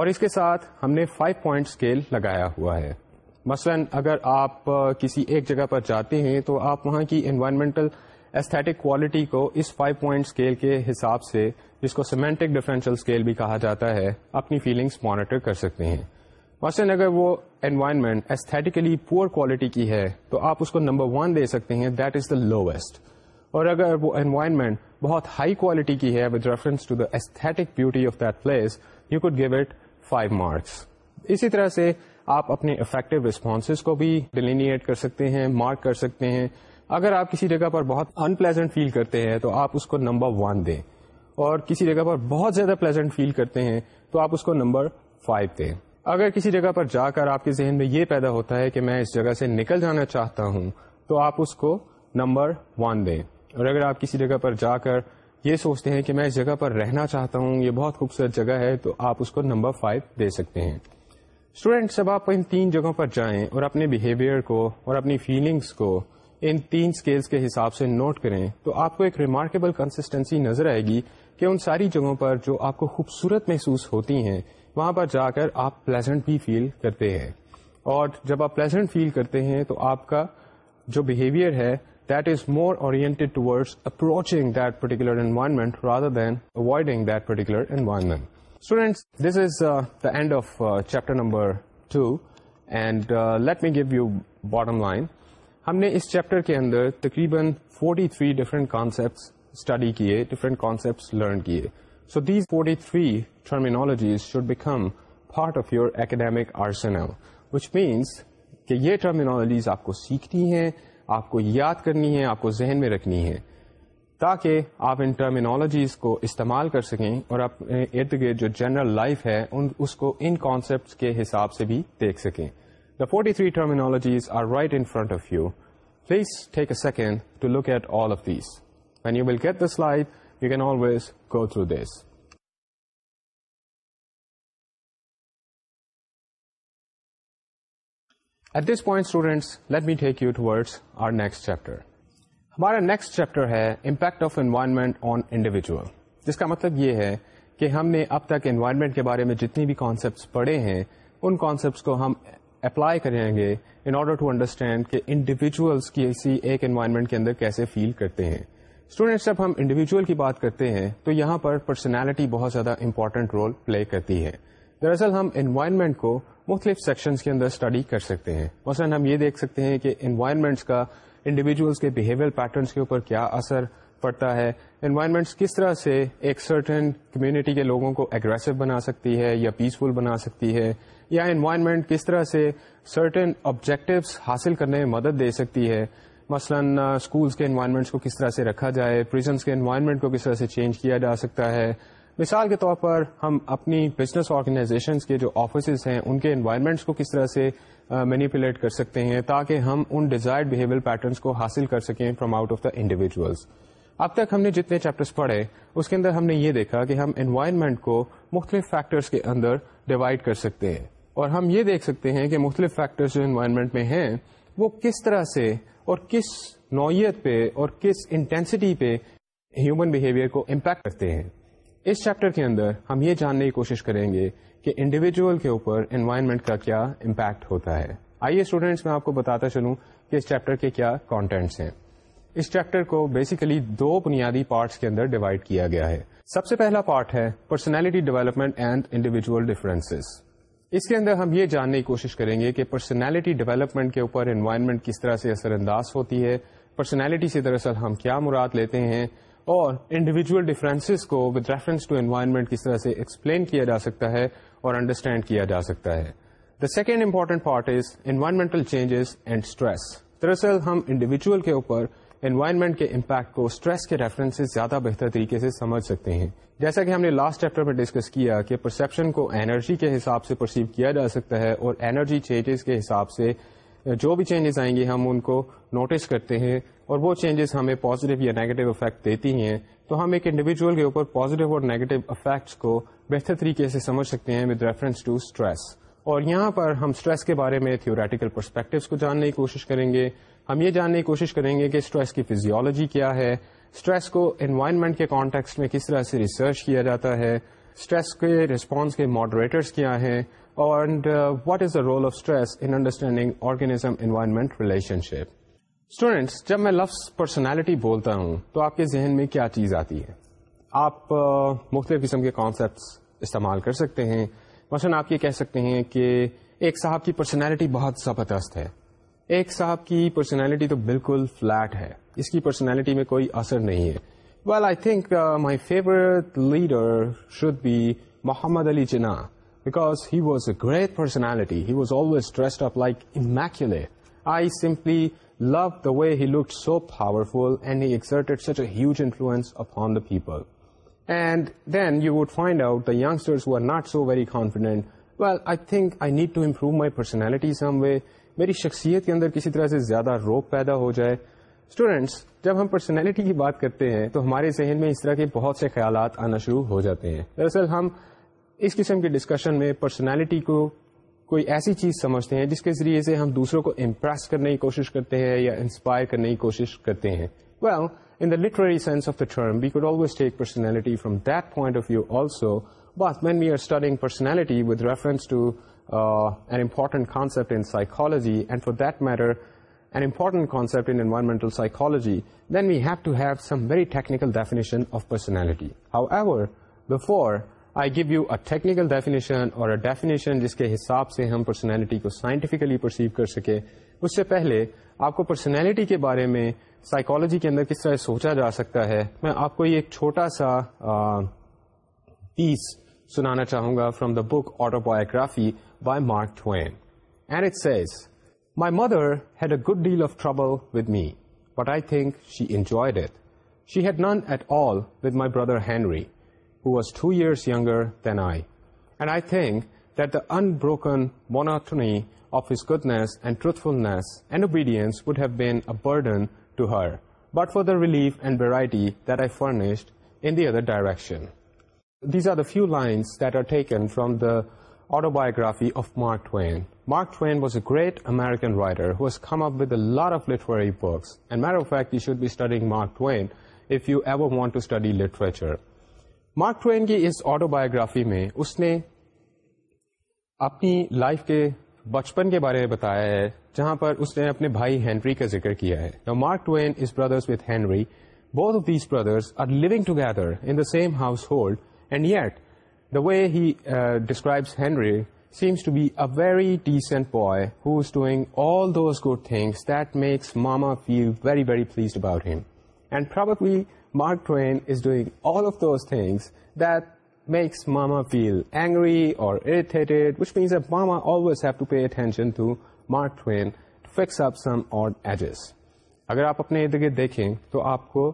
B: اور اس کے ساتھ ہم نے فائیو پوائنٹ اسکیل لگایا ہوا ہے مثلا اگر آپ کسی ایک جگہ پر جاتے ہیں تو آپ وہاں کی انوائرمنٹل استھیٹک کوالٹی کو اس فائیو پوائنٹ اسکیل کے حساب سے جس کو سیمینٹک ڈیفرنشل اسکیل بھی کہا جاتا ہے اپنی فیلنگس مانیٹر کر سکتے ہیں مثلاً اگر وہ انوائرمنٹ ایستھیٹیکلی پور کوالٹی کی ہے تو آپ اس کو نمبر ون دے سکتے ہیں دیٹ از دا لوسٹ اور اگر وہ انوائرمنٹ بہت ہائی کوالٹی کی ہے with reference to the aesthetic beauty of that place you could give it five marks اسی طرح سے آپ اپنے افیکٹو ریسپانسز کو بھی ڈیلینیٹ کر سکتے ہیں مارک کر سکتے ہیں اگر آپ کسی جگہ پر بہت پلیزنٹ فیل کرتے ہیں تو آپ اس کو نمبر ون دیں اور کسی جگہ پر بہت زیادہ پلیزنٹ فیل کرتے ہیں تو آپ اس کو نمبر فائیو دیں اگر کسی جگہ پر جا کر آپ کے ذہن میں یہ پیدا ہوتا ہے کہ میں اس جگہ سے نکل جانا چاہتا ہوں تو آپ اس کو نمبر ون دیں اور اگر آپ کسی جگہ پر جا کر یہ سوچتے ہیں کہ میں اس جگہ پر رہنا چاہتا ہوں یہ بہت خوبصورت جگہ ہے تو آپ اس کو نمبر فائیو دے سکتے ہیں اسٹوڈینٹس جب آپ ان تین جگہوں پر جائیں اور اپنے بیہیویئر کو اور اپنی فیلنگس کو ان تین اسکیلس کے حساب سے نوٹ کریں تو آپ کو ایک ریمارکیبل کنسسٹنسی نظر آئے گی کہ ان ساری جگہوں پر جو آپ کو خوبصورت محسوس ہوتی ہیں وہاں پر جا کر آپ پلیزنٹ بھی فیل کرتے ہیں اور جب آپ پلیزنٹ فیل کرتے ہیں تو آپ کا جو بیہیویئر ہے that is more oriented towards approaching that particular environment rather than avoiding that particular environment students this is the end of chapter number two and let me give you bottom line ہم نے اس chapter کے اندر تقریباً 43 different concepts study کیے different concept learn کیے so these forty three terminologies should become part of your academic arsenal which means کہ یہ ٹرمینالوجیز آپ کو سیکھنی ہیں آپ کو یاد کرنی ہے آپ کو ذہن میں رکھنی ہے تاکہ آپ ان ٹرمینالوجیز کو استعمال کر سکیں اور اپنے ارد گرد جو جنرل لائف ہے ان اس کو ان کانسیپٹ کے حساب سے بھی دیکھ سکیں the forty three terminologies are right in front of you please take a second to look at all of these when you will get this life you can always go through this at this point let me take you to next chapter ہمارا next chapter ہے impact of environment on individual جس کا مطلب یہ ہے کہ ہم نے اب تک انوائرمنٹ کے بارے میں جتنی بھی کانسیپٹس پڑھے ہیں ان کانسیپٹس کو ہم اپلائی کریں گے ان آرڈر ٹو انڈرسٹینڈ کہ انڈیویجولس کی ایک انوائرمنٹ کے اندر کیسے فیل کرتے ہیں اسٹوڈینٹس جب ہم انڈیویجل کی بات کرتے ہیں تو یہاں پر پرسنالٹی بہت زیادہ امپورٹنٹ رول پلے کرتی ہے دراصل ہم انوائرمنٹ کو مختلف سیکشنز کے اندر اسٹڈی کر سکتے ہیں مثلاً ہم یہ دیکھ سکتے ہیں کہ انوائرمنٹس کا انڈیویجولس کے بہیویئر پیٹرنس کے اوپر کیا اثر پڑتا ہے انوائرمنٹس کس طرح سے ایک سرٹن کمیونٹی کے لوگوں کو اگریسو بنا سکتی ہے یا پیسفل بنا سکتی ہے یا انوائرمنٹ کس طرح سے سرٹن آبجیکٹوس حاصل کرنے میں مدد دے سکتی ہے مثلا اسکولس کے انوائرمنٹس کو کس طرح سے رکھا جائے پریزنس کے انوائرمنٹ کو کس طرح سے چینج کیا جا سکتا ہے مثال کے طور پر ہم اپنی بزنس آرگنائزیشنس کے جو آفیسز ہیں ان کے انوائرمنٹس کو کس طرح سے مینیپولیٹ کر سکتے ہیں تاکہ ہم ان ڈیزائر بہیویئر پیٹرنس کو حاصل کر سکیں from out of the individuals اب تک ہم نے جتنے چیپٹرس پڑھے اس کے اندر ہم نے یہ دیکھا کہ ہم انوائرمنٹ کو مختلف فیکٹرس کے اندر ڈیوائڈ کر سکتے ہیں اور ہم یہ دیکھ سکتے ہیں کہ مختلف فیکٹرس جو انوائرمنٹ میں ہیں وہ کس طرح سے اور کس نوعیت پہ اور کس انٹینسٹی پہ ہیومن بہیویئر کو امپیکٹ کرتے ہیں اس چیپٹر کے اندر ہم یہ جاننے کی کوشش کریں گے کہ انڈیویجول کے اوپر انوائرمنٹ کا کیا امپیکٹ ہوتا ہے آئیے اسٹوڈینٹس میں آپ کو بتاتا چلوں کہ اس چیپٹر کے کیا کانٹینٹس ہیں اس چیپٹر کو بیسیکلی دو بنیادی پارٹس کے اندر ڈیوائڈ کیا گیا ہے سب سے پہلا پارٹ ہے personality development and individual difference اس کے اندر ہم یہ جاننے کی کوشش کریں گے کہ پرسنالٹی ڈیولپمنٹ کے اوپر انوائرمنٹ کس طرح سے اثر انداز ہوتی ہے پرسنالٹی سے دراصل ہم کیا مراد لیتے ہیں اور انڈیویجل ڈفرینسز کو وتھ ریفرنس ٹو انوائرمنٹ کس طرح سے ایکسپلین کیا جا سکتا ہے اور انڈرسٹینڈ کیا جا سکتا ہے the second important part is environmental changes and stress دراصل ہم انڈیویجل کے اوپر انوائرمنٹ کے امپیکٹ کو اسٹریس کے ریفرنس سے زیادہ بہتر طریقے سے سمجھ سکتے ہیں جیسا کہ ہم نے لاسٹ چیپٹر میں ڈسکس کیا کہ پرسپشن کو اینرجی کے حساب سے پرسیو کیا جا سکتا ہے اور اینرجی چینجز کے حساب سے جو بھی چینجز آئیں گے ہم ان کو نوٹس کرتے ہیں اور وہ چینجز ہمیں پازیٹیو یا نیگیٹو افیکٹ دیتی ہیں تو ہم ایک انڈیویجول کے اوپر پازیٹیو اور نیگیٹو افیکٹس کو بہتر طریقے سے سمجھ سکتے ہیں ود ریفرنس ٹو اسٹریس اور یہاں پر ہم اسٹریس کے بارے میں تھیوریٹیکل پرسپیکٹوس کو جاننے کی کوشش کریں گے ہم یہ جاننے کی کوشش کریں گے کہ اسٹریس کی فیزیولوجی کیا ہے اسٹریس کو انوائرمنٹ کے کانٹیکس میں کس طرح سے ریسرچ کیا جاتا ہے اسٹریس کے ریسپانس کے ماڈریٹرس کیا ہیں اور role of stress in understanding organism environment relationship students جب میں لفظ پرسنالٹی بولتا ہوں تو آپ کے ذہن میں کیا چیز آتی ہے آپ uh, مختلف قسم کے کانسیپٹس استعمال کر سکتے ہیں مثلاً آپ یہ کہہ سکتے ہیں کہ ایک صاحب کی پرسنالٹی بہت زبردست ہے ایک صاحب کی پرسنالٹی تو بالکل فلیٹ ہے اس کی پرسنالٹی میں کوئی اثر نہیں ہے well I think my fever leader should be Muhammad Ali Jinnah because he was a great personality he was always dressed up like I simply love the way he look so powerful and he exerted such a huge influence upon the people and then you would find out they are not so very confident well I think I need to improve my personality some وے میری شخصیت کے اندر کسی طرح سے زیادہ روک پیدا ہو جائے اسٹوڈینٹس جب ہم پرسنالٹی کی بات کرتے ہیں تو ہمارے ذہن میں اس طرح کے بہت سے خیالات آنا شروع ہو جاتے ہیں دراصل ہم اس قسم کے ڈسکشن میں پرسنالٹی کو کوئی ایسی چیز سمجھتے ہیں جس کے ذریعے سے ہم دوسروں کو امپریس کرنے کی کوشش کرتے ہیں یا انسپائر کرنے کی کوشش کرتے ہیں well in the literary sense of the term we could always take personality personality from that point of view also but we are with reference to G and for that matter an important conceptology then we've to have some very technical of personality however before I give you a technical اور definition جس کے حساب سے ہم personality کو scientifically perceive کر سکے اس سے پہلے آپ کو پرسنالٹی کے بارے میں سائیکالوجی کے اندر کس طرح سوچا جا سکتا ہے میں آپ کو یہ ایک چھوٹا سا پیس سنانا چاہوں گا from the book autobiography by Mark Twain and it says my mother had a good deal of trouble with me but I think she enjoyed it she had none at all with my brother Henry who was two years یگر than I and I think that the unbroken monotony of his goodness and truthfulness and obedience would have been a burden to her but for the relief and variety that I furnished in the other direction these are few lines that are taken from the autobiography of Mark Twain Mark Twain was a great American writer Mark Twain کی اس autobiography میں اس نے اپنی life کے بچپن کے بارے میں بتایا ہے جہاں پر اس نے اپنے بھائی ہینری کا ذکر کیا ہے تو Mark Twain is brothers with Henry both of these brothers are لوگ together in the same household way describes Henry seems to be a very doing all mama feel very very and اباؤٹلی Mark Twain is doing all of those things that makes mama feel angry or irate mama have to Mark Twain fix up some are ads اگر آپ اپنے گرد دیکھیں تو آپ کو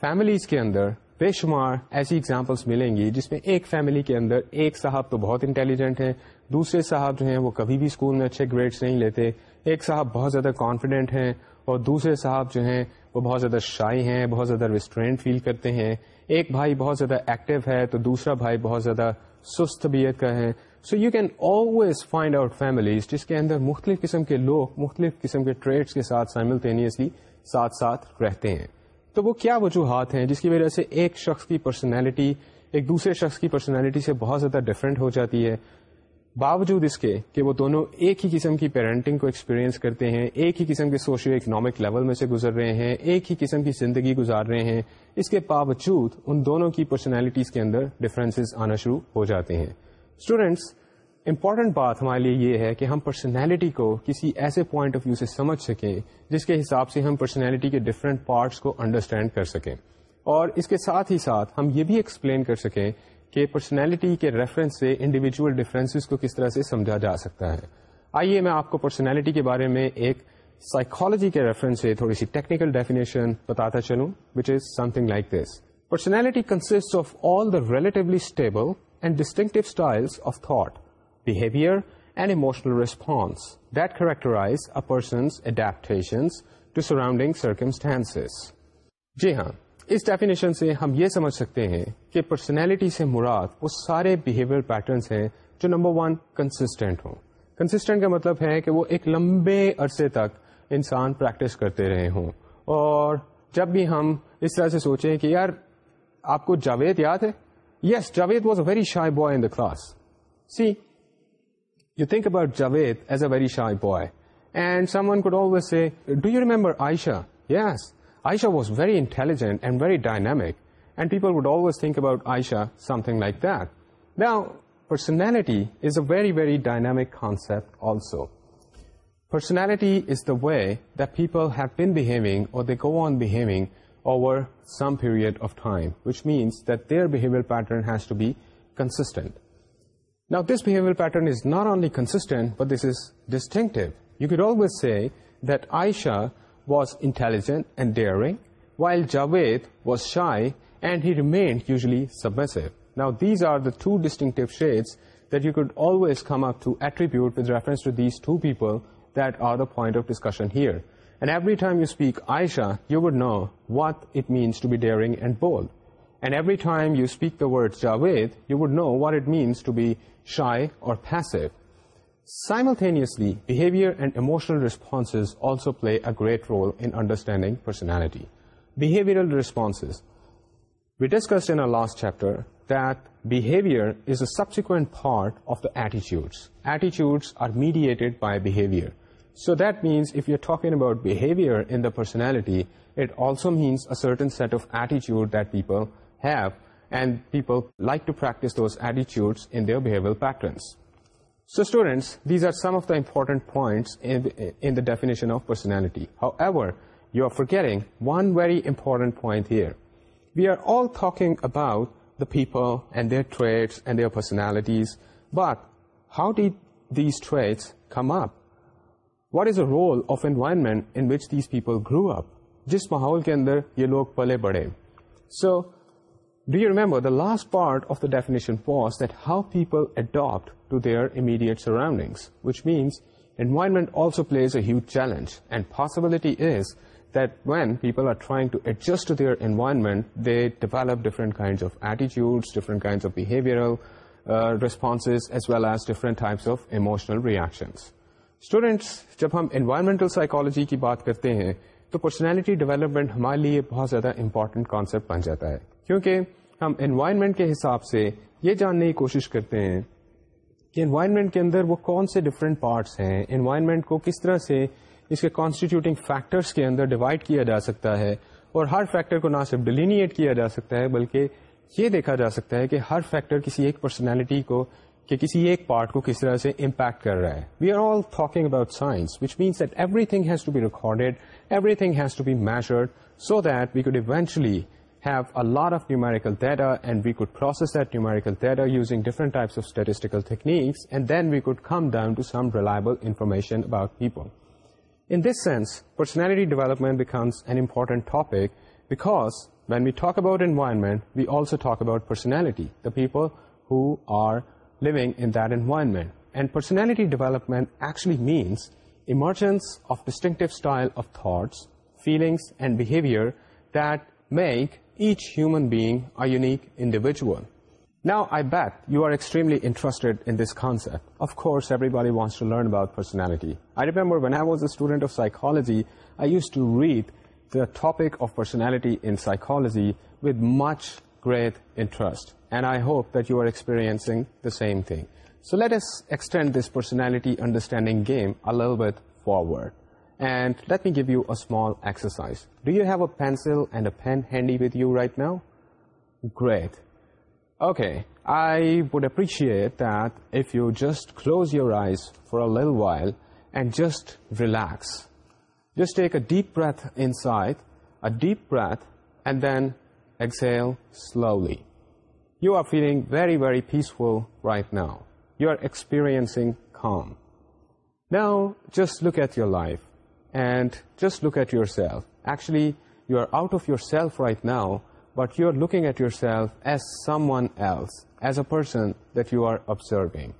B: families کے اندر بے شمار ایسی اگزامپلس ملیں گی جس میں ایک فیملی کے اندر ایک صاحب تو بہت انٹیلیجنٹ ہیں دوسرے صاحب جو ہیں وہ کبھی بھی اسکول میں اچھے گریڈس نہیں لیتے ایک صاحب بہت زیادہ کانفیڈنٹ ہیں اور دوسرے صاحب جو ہیں وہ بہت زیادہ شائی ہیں بہت زیادہ ریسٹورینٹ فیل کرتے ہیں ایک بھائی بہت زیادہ ایکٹیو ہے تو دوسرا بھائی بہت زیادہ سست طبیعت کا ہے so you can always find out families جس کے اندر مختلف قسم کے لوگ مختلف قسم کے ٹریڈس کے ساتھ سائملٹینیسلی ساتھ ساتھ رہتے ہیں تو وہ کیا وجوہات ہیں جس کی وجہ سے ایک شخص کی پرسنالٹی ایک دوسرے شخص کی پرسنالٹی سے بہت زیادہ ڈفرینٹ ہو جاتی ہے باوجود اس کے کہ وہ دونوں ایک ہی قسم کی پیرنٹنگ کو ایکسپیرئنس کرتے ہیں ایک ہی قسم کے سوشل اکنامک لیول میں سے گزر رہے ہیں ایک ہی قسم کی زندگی گزار رہے ہیں اس کے باوجود ان دونوں کی پرسنالٹیز کے اندر ڈفرینسز آنا شروع ہو جاتے ہیں اسٹوڈینٹس امپورٹنٹ بات ہمارے لیے یہ ہے کہ ہم پرسنالٹی کو کسی ایسے پوائنٹ آف ویو سے سمجھ سکیں جس کے حساب سے ہم پرسنالٹی کے ڈفرینٹ پارٹس کو انڈرسٹینڈ کر سکیں اور اس کے ساتھ ہی ساتھ ہم یہ بھی ایکسپلین کر سکیں کہ پرسنالٹی کے ریفرنس سے انڈیویجول ڈفرینسز کو کس طرح سے سمجھا جا سکتا ہے آئیے میں آپ کو پرسنالٹی کے بارے میں ایک سائیکالوجی کے ریفرنس سے تھوڑی سی ٹیکنیکل ڈیفینیشن بتاتا چلوں which is something like this personality کنسٹ of all the relatively stable and distinct style of thought behaviour and emotional response that characterises to surrounding circumstance جی ہاں اس ڈیفینیشن سے ہم یہ سمجھ سکتے ہیں کہ پرسنالٹی سے مراد وہ سارے بہیویئر پیٹرنس ہیں جو نمبر ون کنسسٹینٹ ہوں کنسسٹینٹ کا مطلب ہے کہ وہ ایک لمبے عرصے تک انسان پریکٹس کرتے رہے ہوں اور جب بھی ہم اس طرح سے سوچیں کہ یار آپ کو جاوید یاد ہے yes Javed was a very shy boy in the class see You think about Javed as a very shy boy. And someone could always say, do you remember Aisha? Yes, Aisha was very intelligent and very dynamic. And people would always think about Aisha, something like that. Now, personality is a very, very dynamic concept also. Personality is the way that people have been behaving or they go on behaving over some period of time, which means that their behavioral pattern has to be consistent. Now, this behavioral pattern is not only consistent, but this is distinctive. You could always say that Aisha was intelligent and daring, while Javed was shy and he remained usually submissive. Now, these are the two distinctive shades that you could always come up to attribute with reference to these two people that are the point of discussion here. And every time you speak Aisha, you would know what it means to be daring and bold. And every time you speak the words Javed, you would know what it means to be shy or passive. Simultaneously, behavior and emotional responses also play a great role in understanding personality. Behavioral responses. We discussed in our last chapter that behavior is a subsequent part of the attitudes. Attitudes are mediated by behavior. So that means if you're talking about behavior in the personality, it also means a certain set of attitude that people people and their traits and their personalities but how do these traits come up what is a role of environment in which these people grow up جس ماحول کے اندر یہ لوگ پلے بڑھے so do you remember the last part of the definition says that how people adapt to their immediate surroundings which means environment also plays a huge challenge and possibility is that when people are trying to adjust their environment they develop different kind of attitudes different kinds of behaviour responses as well as different types of emotional reactions students جب ہم environmental psychology کی بات کرتے ہیں تو personality development ہمارے لیے بہت زیادہ امپارٹینٹ کانسیپٹ بن جاتا ہے کیونکہ ہم انوائرمنٹ کے حساب سے یہ جاننے کی کوشش کرتے ہیں کہ انوائرمنٹ کے اندر وہ کون سے ڈفرینٹ پارٹس ہیں انوائرمنٹ کو کس طرح سے اس کے کانسٹیٹیوٹنگ فیکٹرس کے اندر ڈیوائڈ کیا جا سکتا ہے اور ہر فیکٹر کو نہ صرف ڈیلینیٹ کیا جا سکتا ہے بلکہ یہ دیکھا جا سکتا ہے کہ ہر فیکٹر کسی ایک پرسنالٹی کو کہ کسی ایک پارٹ کو کس طرح سے امپیکٹ کر رہا ہے we are all تھاکنگ about science which means that everything has to be recorded everything has to be measured so that we could eventually have a lot of numerical data, and we could process that numerical data using different types of statistical techniques, and then we could come down to some reliable information about people. In this sense, personality development becomes an important topic, because when we talk about environment, we also talk about personality, the people who are living in that environment. And personality development actually means emergence of distinctive style of thoughts, feelings, and behavior that make each human being a unique individual. Now, I bet you are extremely interested in this concept. Of course, everybody wants to learn about personality. I remember when I was a student of psychology, I used to read the topic of personality in psychology with much great interest. And I hope that you are experiencing the same thing. So let us extend this personality understanding game a little bit forward. And let me give you a small exercise. Do you have a pencil and a pen handy with you right now? Great. Okay, I would appreciate that if you just close your eyes for a little while and just relax. Just take a deep breath inside, a deep breath, and then exhale slowly. You are feeling very, very peaceful right now. You are experiencing calm. Now, just look at your life and just look at yourself. Actually, you are out of yourself right now, but you are looking at yourself as someone else, as a person that you are observing,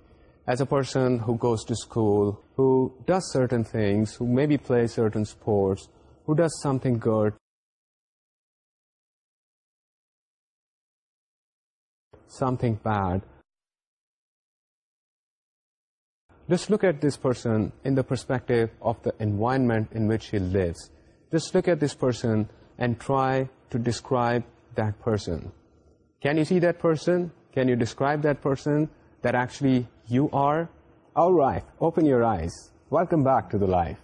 B: as a person who goes to school, who does certain things, who maybe plays certain sports, who does something good. Something bad. Just look at this person in the perspective of the environment in which he lives. Just look at this person and try to describe that person. Can you see that person? Can you describe that person that actually you are? All right, open your eyes. Welcome back to the life.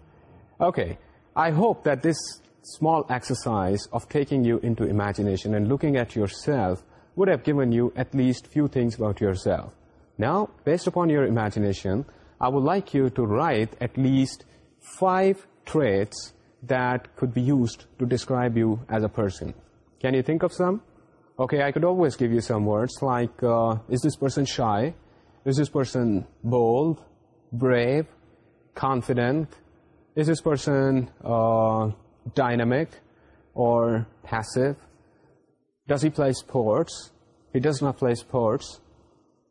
B: Okay, I hope that this small exercise of taking you into imagination and looking at yourself would have given you at least few things about yourself. Now, based upon your imagination, I would like you to write at least 5 traits that could be used to describe you as a person. Can you think of some? Okay, I could always give you some words like, uh, is this person shy? Is this person bold, brave, confident? Is this person uh, dynamic or passive? Does he play sports? He does not play sports.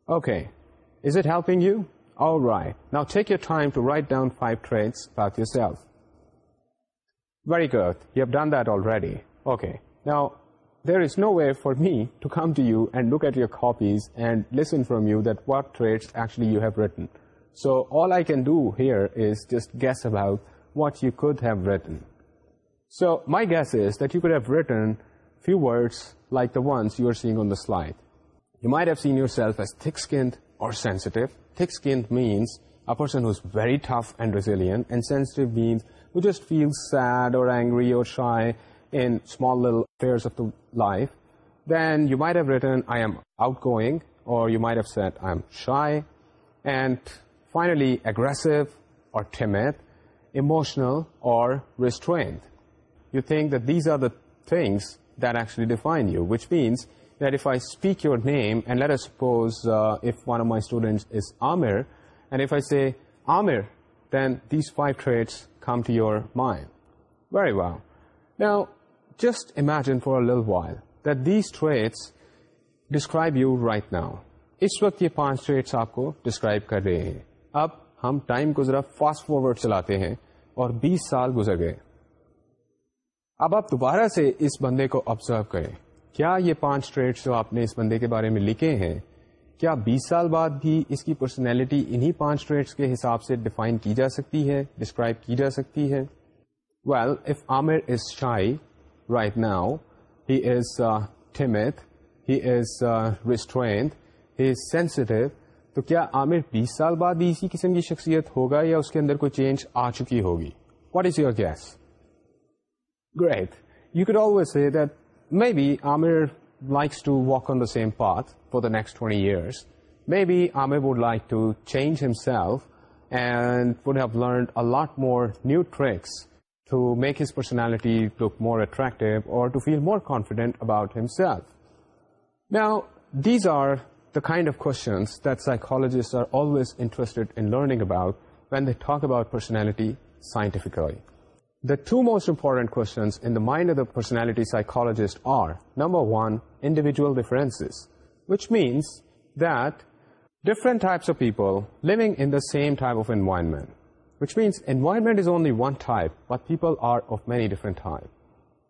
B: Okay, is it helping you? All right. Now take your time to write down 5 traits about yourself. Very good. You have done that already. Okay. Now, there is no way for me to come to you and look at your copies and listen from you that what traits actually you have written. So all I can do here is just guess about what you could have written. So my guess is that you could have written few words like the ones you are seeing on the slide. You might have seen yourself as thick-skinned, sensitive thick skin means a person who's very tough and resilient and sensitive means just feel sad or shy unfair I am out going or restrained you think these are the things that S define you which means just uh, while that these traits describe you right now اس وقت یہ پانچ traits آپ کو describe کر رہے ہیں اب ہم ٹائم کو ذرا فاسٹ فارورڈ چلاتے ہیں اور بیس سال گزر گئے اب آپ دوبارہ سے اس بندے کو آبزرو کریں کیا یہ پانچ ٹریٹس جو آپ نے اس بندے کے بارے میں لکھے ہیں کیا بیس سال بعد بھی اس کی پرسنالٹی انہی پانچ کے حساب سے ڈیفائن کی جا سکتی ہے ڈسکرائب کی جا سکتی ہے well if is is is is shy right now ہی ہی ہی تو کیا عامر بیس سال بعد بھی اسی قسم کی شخصیت ہوگا یا اس کے اندر کوئی چینج آ چکی ہوگی what is your guess great you could that Maybe Amir likes to walk on the same path for the next 20 years. Maybe Amir would like to change himself and would have learned a lot more new tricks to make his personality look more attractive or to feel more confident about himself. Now, these are the kind of questions that psychologists are always interested in learning about when they talk about personality scientifically. The two most important questions in the mind of the personality psychologist are, number one, individual differences, which means that different types of people living in the same type of environment, which means environment is only one type, but people are of many different types.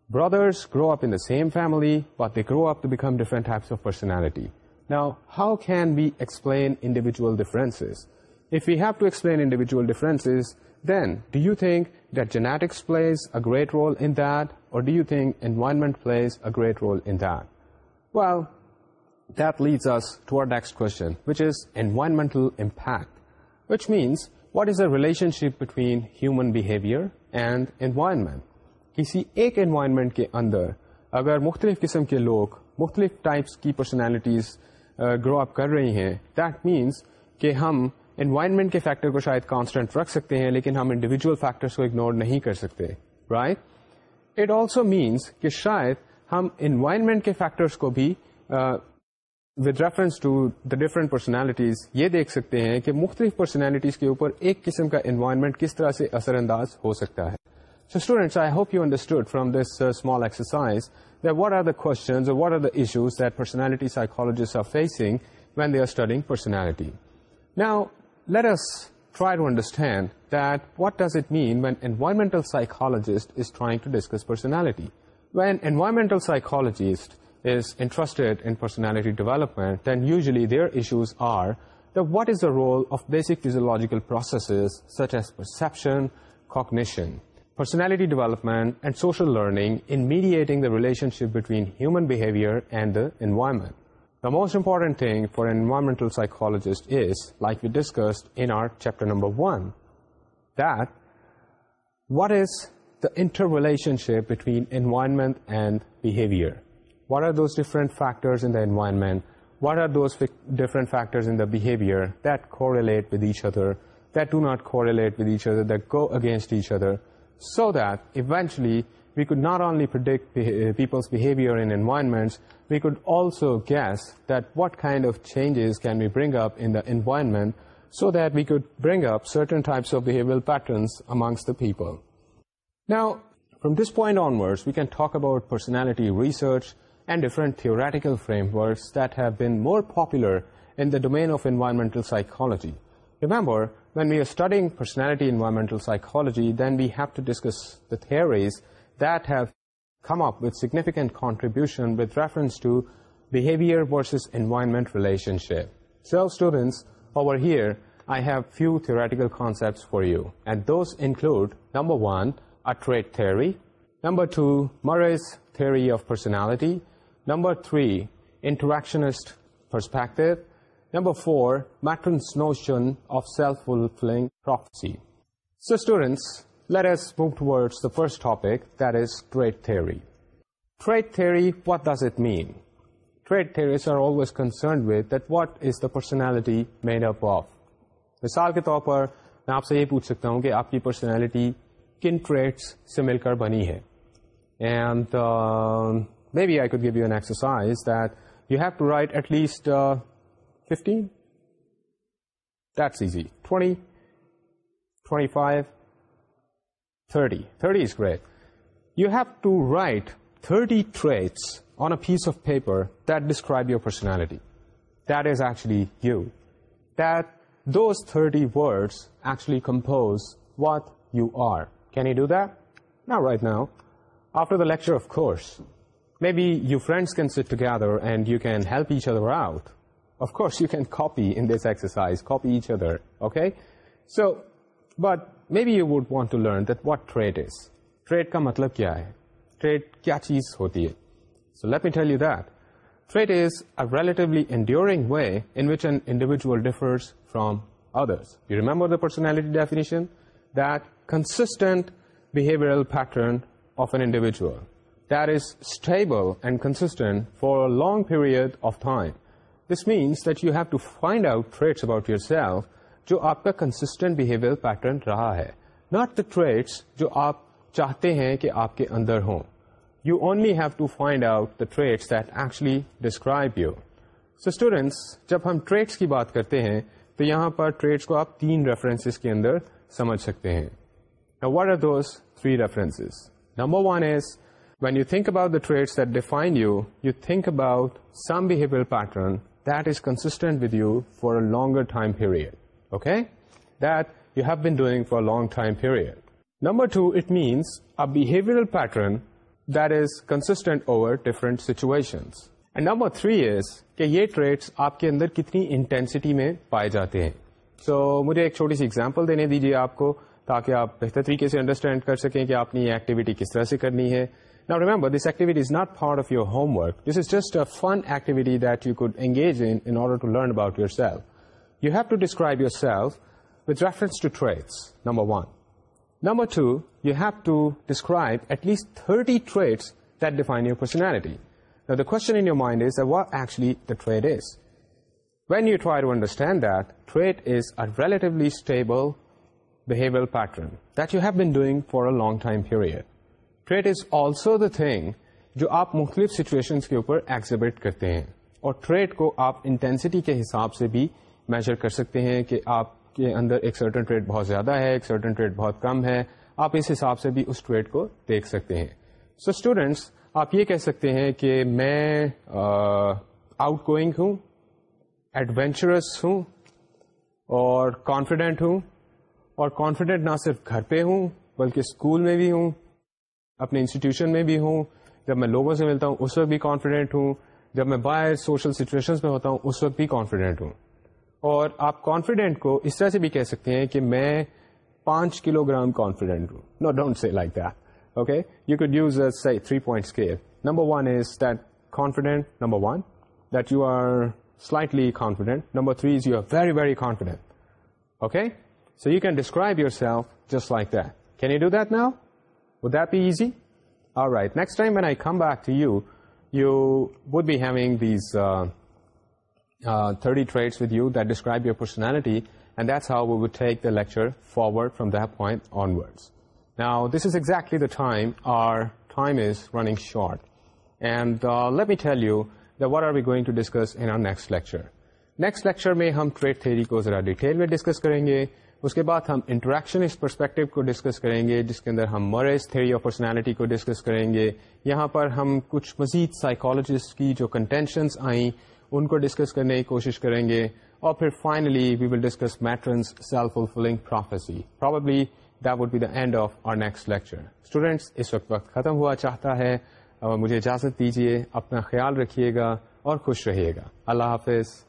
B: Brothers grow up in the same family, but they grow up to become different types of personality. Now, how can we explain individual differences? If we have to explain individual differences, then do you think that genetics plays a great role in that or do you think environment plays a great role in that well that leads us to our next coach is environmental impact which means what is the relationship between human behaviour and environment کسی ایک environment کے اندر اگر مختلف قسم کے لوگ مختلف types کی پرسنالٹیز گرو اپ کر رہے ہیں دیٹ مینس کہ ہم انوائرمنٹ کے فیکٹر کو شاید کانسٹنٹ رکھ سکتے ہیں لیکن ہم انڈیویجل فیکٹرس کو اگنور نہیں کر سکتے رائٹ اٹ آلسو مینس کہ شاید ہم انوائرمنٹ کے فیکٹرس کو بھی with reference to the different personalities یہ دیکھ سکتے ہیں کہ مختلف پرسنالٹیز کے اوپر ایک قسم کا انوائرمنٹ کس طرح سے اثر انداز ہو سکتا ہے so students I hope you understood from this small exercise what are the questions what are the issues that personality are facing when they are studying personality now Let us try to understand that what does it mean when environmental psychologist is trying to discuss personality. When environmental psychologist is interested in personality development, then usually their issues are that what is the role of basic physiological processes such as perception, cognition, personality development, and social learning in mediating the relationship between human behavior and the environment. The most important thing for an environmental psychologist is, like we discussed in our chapter number 1, that what is the interrelationship between environment and behavior? What are those different factors in the environment? What are those different factors in the behavior that correlate with each other, that do not correlate with each other, that go against each other, so that eventually we could not only predict uh, people's behavior in environments, we could also guess that what kind of changes can we bring up in the environment so that we could bring up certain types of behavioral patterns amongst the people. Now, from this point onwards, we can talk about personality research and different theoretical frameworks that have been more popular in the domain of environmental psychology. Remember, when we are studying personality environmental psychology, then we have to discuss the theories that have come up with significant contribution with reference to behavior versus environment relationship. So students, over here, I have few theoretical concepts for you, and those include, number one, a trait theory, number two, Murray's theory of personality, number three, interactionist perspective, number four, Mattern's notion of self-fulfilling prophecy. So students, let back to first topic that is trait theory what it mean trait what is the personality made مثال کے طور پر میں آپ سے یہ پوچھ سکتا ہوں کہ آپ کی پرسنالٹی کن ٹریڈس سے مل کر بنی ہے 30 is great. You have to write 30 traits on a piece of paper that describe your personality. That is actually you. Those 30 words actually compose what you are. Can you do that? Not right now. After the lecture, of course. Maybe you friends can sit together and you can help each other out. Of course, you can copy in this exercise, copy each other, okay? But may be you would want to learn that what trait is trait کا مطلب کیا ہے trait کیا چیز ہوتی ہے so let me tell you that trait is literally enduring way which an individual differ from other member the personality definition consistent behaviour pattern of an individual that is stable and constant for long period of that's that you have to find out trait about yourself جو آپ کا constant behaviour pattern رہا ہے not the traits جو آپ چاہتے ہیں کہ آپ کے اندر ہوں you only have to find out the that actually describe you so students جب ہم ٹریڈس کی بات کرتے ہیں تو یہاں پر ٹریڈس کو آپ تین ریفرنس کے اندر سمجھ سکتے ہیں what are those three reference number one is when you think about the traits that define you you think about some behaviour pattern that is constant with you for a longer time period longitudinal number two it means a behaviour pattern that is constant over different situation three is کہ یہ traits آپ کے اندر کتنی intensity میں پائے جاتے ہیں so so, مجھے ایک چھوٹی سی ایگزامپل دینے دیجیے آپ کو تاکہ آپ بہتر طریقے سے انڈرسٹینڈ کر سکیں کہ آپ نے یہ ایکٹیویٹی کس طرح سے کرنی ہے نا remember this activity is not part of your home work this is just a fun activity that you could engage in order to learn about your self you have to describe yourself to actually number two you have to describe at least thirty trait your personality when you try pattern understand you is a relatively stable a long time period. Trait is also the thing جو آپ مختلف situation کے اوپر exhibit کرتے ہیں اور trait کو آپ انٹینسٹی کے حساب سے بھی میجر کر سکتے ہیں کہ آپ کے اندر ایک سرٹن ٹریڈ بہت زیادہ ہے ایک سرٹن ٹریڈ بہت کم ہے آپ اس حساب سے بھی اس ٹریڈ کو دیکھ سکتے ہیں سو so اسٹوڈینٹس آپ یہ کہہ سکتے ہیں کہ میں آؤٹ گوئنگ ہوں ایڈونچرس ہوں اور کانفیڈینٹ ہوں اور کانفیڈنٹ نہ صرف گھر پہ ہوں بلکہ اسکول میں بھی ہوں اپنے انسٹیٹیوشن میں بھی ہوں جب میں لوگوں سے ملتا ہوں اس وقت بھی کانفیڈنٹ ہوں جب میں باہر سوشل سچویشن میں ہوتا ہوں اس وقت بھی کانفیڈنٹ ہوں اور آپ کانفیڈینٹ کو اس طرح سے بھی کہہ سکتے ہیں کہ میں پانچ کلو گرام کانفیڈینٹ ہوں no don't see like that okay you could use three points کے number one is that confident number one that you are slightly confident number three is you are very very confident okay so you can describe yourself just like that can you do that now would that be easy are right next time when I come back to you you would be having these thirty trait with you that describe your personality and that's how we wake the lecture forward from then short and me tell you the what are we going to discuss in our next lecture next lecture میں ہم trait theory کو ذرا detail میں discuss کریں گے اس کے بعد ہم انٹریکشن اس پرسپیکٹو کو ڈسکس کریں گے جس کے اندر ہم مرز تھیری آف پرسنالٹی کو ڈسکس کریں گے یہاں پر ہم کچھ مزید سائیکالوجسٹ کی جو کنٹینشنس آئیں ان کو ڈسکس کرنے کی کوشش کریں گے اور پھر finally we will discuss Merton's self fulfilling prophecy probably would be the end of our next lecture students اس وقت وقت ختم ہوا چاہتا ہے اور مجھے اجازت دیجیے اپنا خیال رکھیے گا اور خوش رہیے گا اللہ حافظ